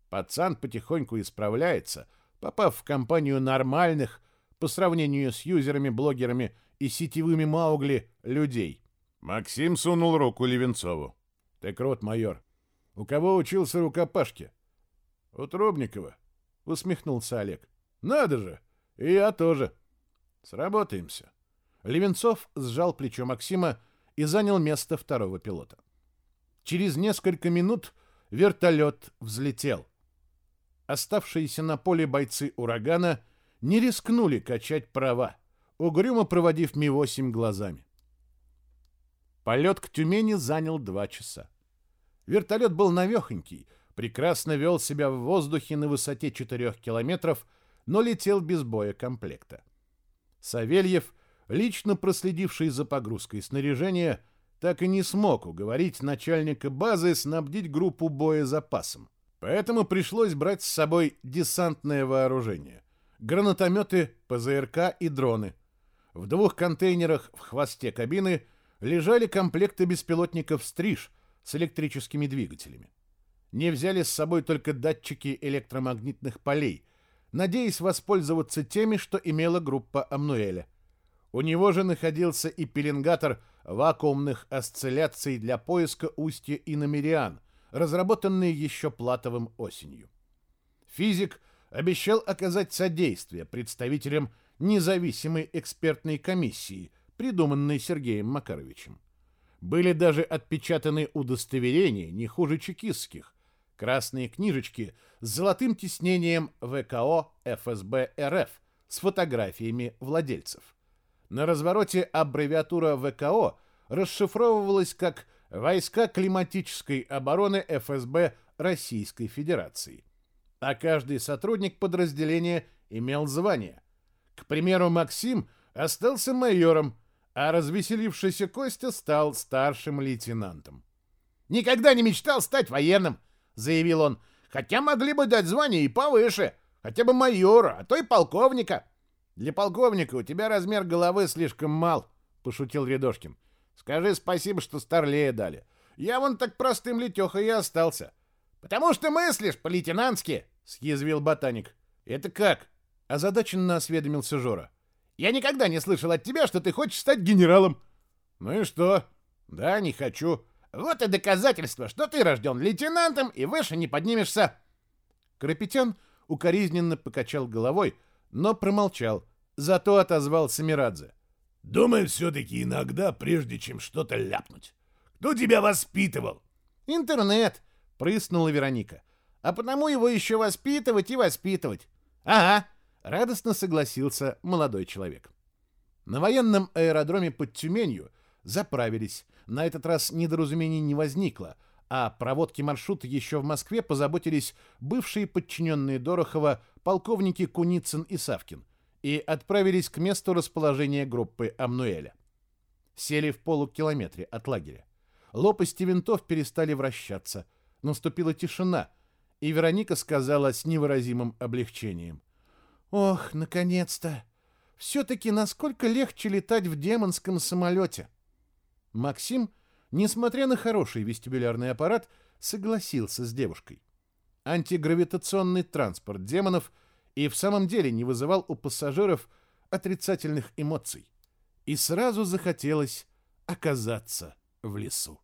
Пацан потихоньку исправляется, попав в компанию нормальных, по сравнению с юзерами, блогерами и сетевыми маугли, людей. Максим сунул руку Левенцову. «Ты крут, майор. У кого учился рукопашке?» «У Трубникова», — усмехнулся Олег. «Надо же! И я тоже. Сработаемся». Левенцов сжал плечо Максима и занял место второго пилота. Через несколько минут вертолет взлетел. Оставшиеся на поле бойцы «Урагана» не рискнули качать права, угрюмо проводив Ми-8 глазами. Полет к Тюмени занял два часа. Вертолет был навехонький, прекрасно вел себя в воздухе на высоте 4 километров, но летел без боя комплекта. Савельев, лично проследивший за погрузкой снаряжения, так и не смог уговорить начальника базы снабдить группу боезапасом. Поэтому пришлось брать с собой десантное вооружение. Гранатометы, ПЗРК и дроны. В двух контейнерах в хвосте кабины – лежали комплекты беспилотников «Стриж» с электрическими двигателями. Не взяли с собой только датчики электромагнитных полей, надеясь воспользоваться теми, что имела группа Амнуэля. У него же находился и пеленгатор вакуумных осцилляций для поиска устья иномериан, разработанный еще Платовым осенью. Физик обещал оказать содействие представителям независимой экспертной комиссии – придуманный Сергеем Макаровичем. Были даже отпечатаны удостоверения, не хуже чекистских, красные книжечки с золотым тиснением ВКО ФСБ РФ с фотографиями владельцев. На развороте аббревиатура ВКО расшифровывалась как «Войска климатической обороны ФСБ Российской Федерации». А каждый сотрудник подразделения имел звание. К примеру, Максим остался майором, а развеселившийся Костя стал старшим лейтенантом. «Никогда не мечтал стать военным», — заявил он, «хотя могли бы дать звание и повыше, хотя бы майора, а то и полковника». «Для полковника у тебя размер головы слишком мал», — пошутил Рядошкин. «Скажи спасибо, что старлея дали. Я вон так простым летехой и остался». «Потому что мыслишь по-лейтенантски», — съязвил ботаник. «Это как?» — озадаченно осведомился Жора. Я никогда не слышал от тебя, что ты хочешь стать генералом. Ну и что? Да, не хочу. Вот и доказательство, что ты рожден лейтенантом и выше не поднимешься. Карапетян укоризненно покачал головой, но промолчал. Зато отозвался Мирадзе. Думаю, все-таки иногда, прежде чем что-то ляпнуть. Кто тебя воспитывал? Интернет, прыснула Вероника. А потому его еще воспитывать и воспитывать. Ага, Радостно согласился молодой человек. На военном аэродроме под Тюменью заправились. На этот раз недоразумений не возникло, а проводки маршрута еще в Москве позаботились бывшие подчиненные Дорохова полковники Куницын и Савкин и отправились к месту расположения группы Амнуэля. Сели в полукилометре от лагеря. Лопасти винтов перестали вращаться. Наступила тишина, и Вероника сказала с невыразимым облегчением — Ох, наконец-то! Все-таки насколько легче летать в демонском самолете. Максим, несмотря на хороший вестибулярный аппарат, согласился с девушкой. Антигравитационный транспорт демонов и в самом деле не вызывал у пассажиров отрицательных эмоций. И сразу захотелось оказаться в лесу.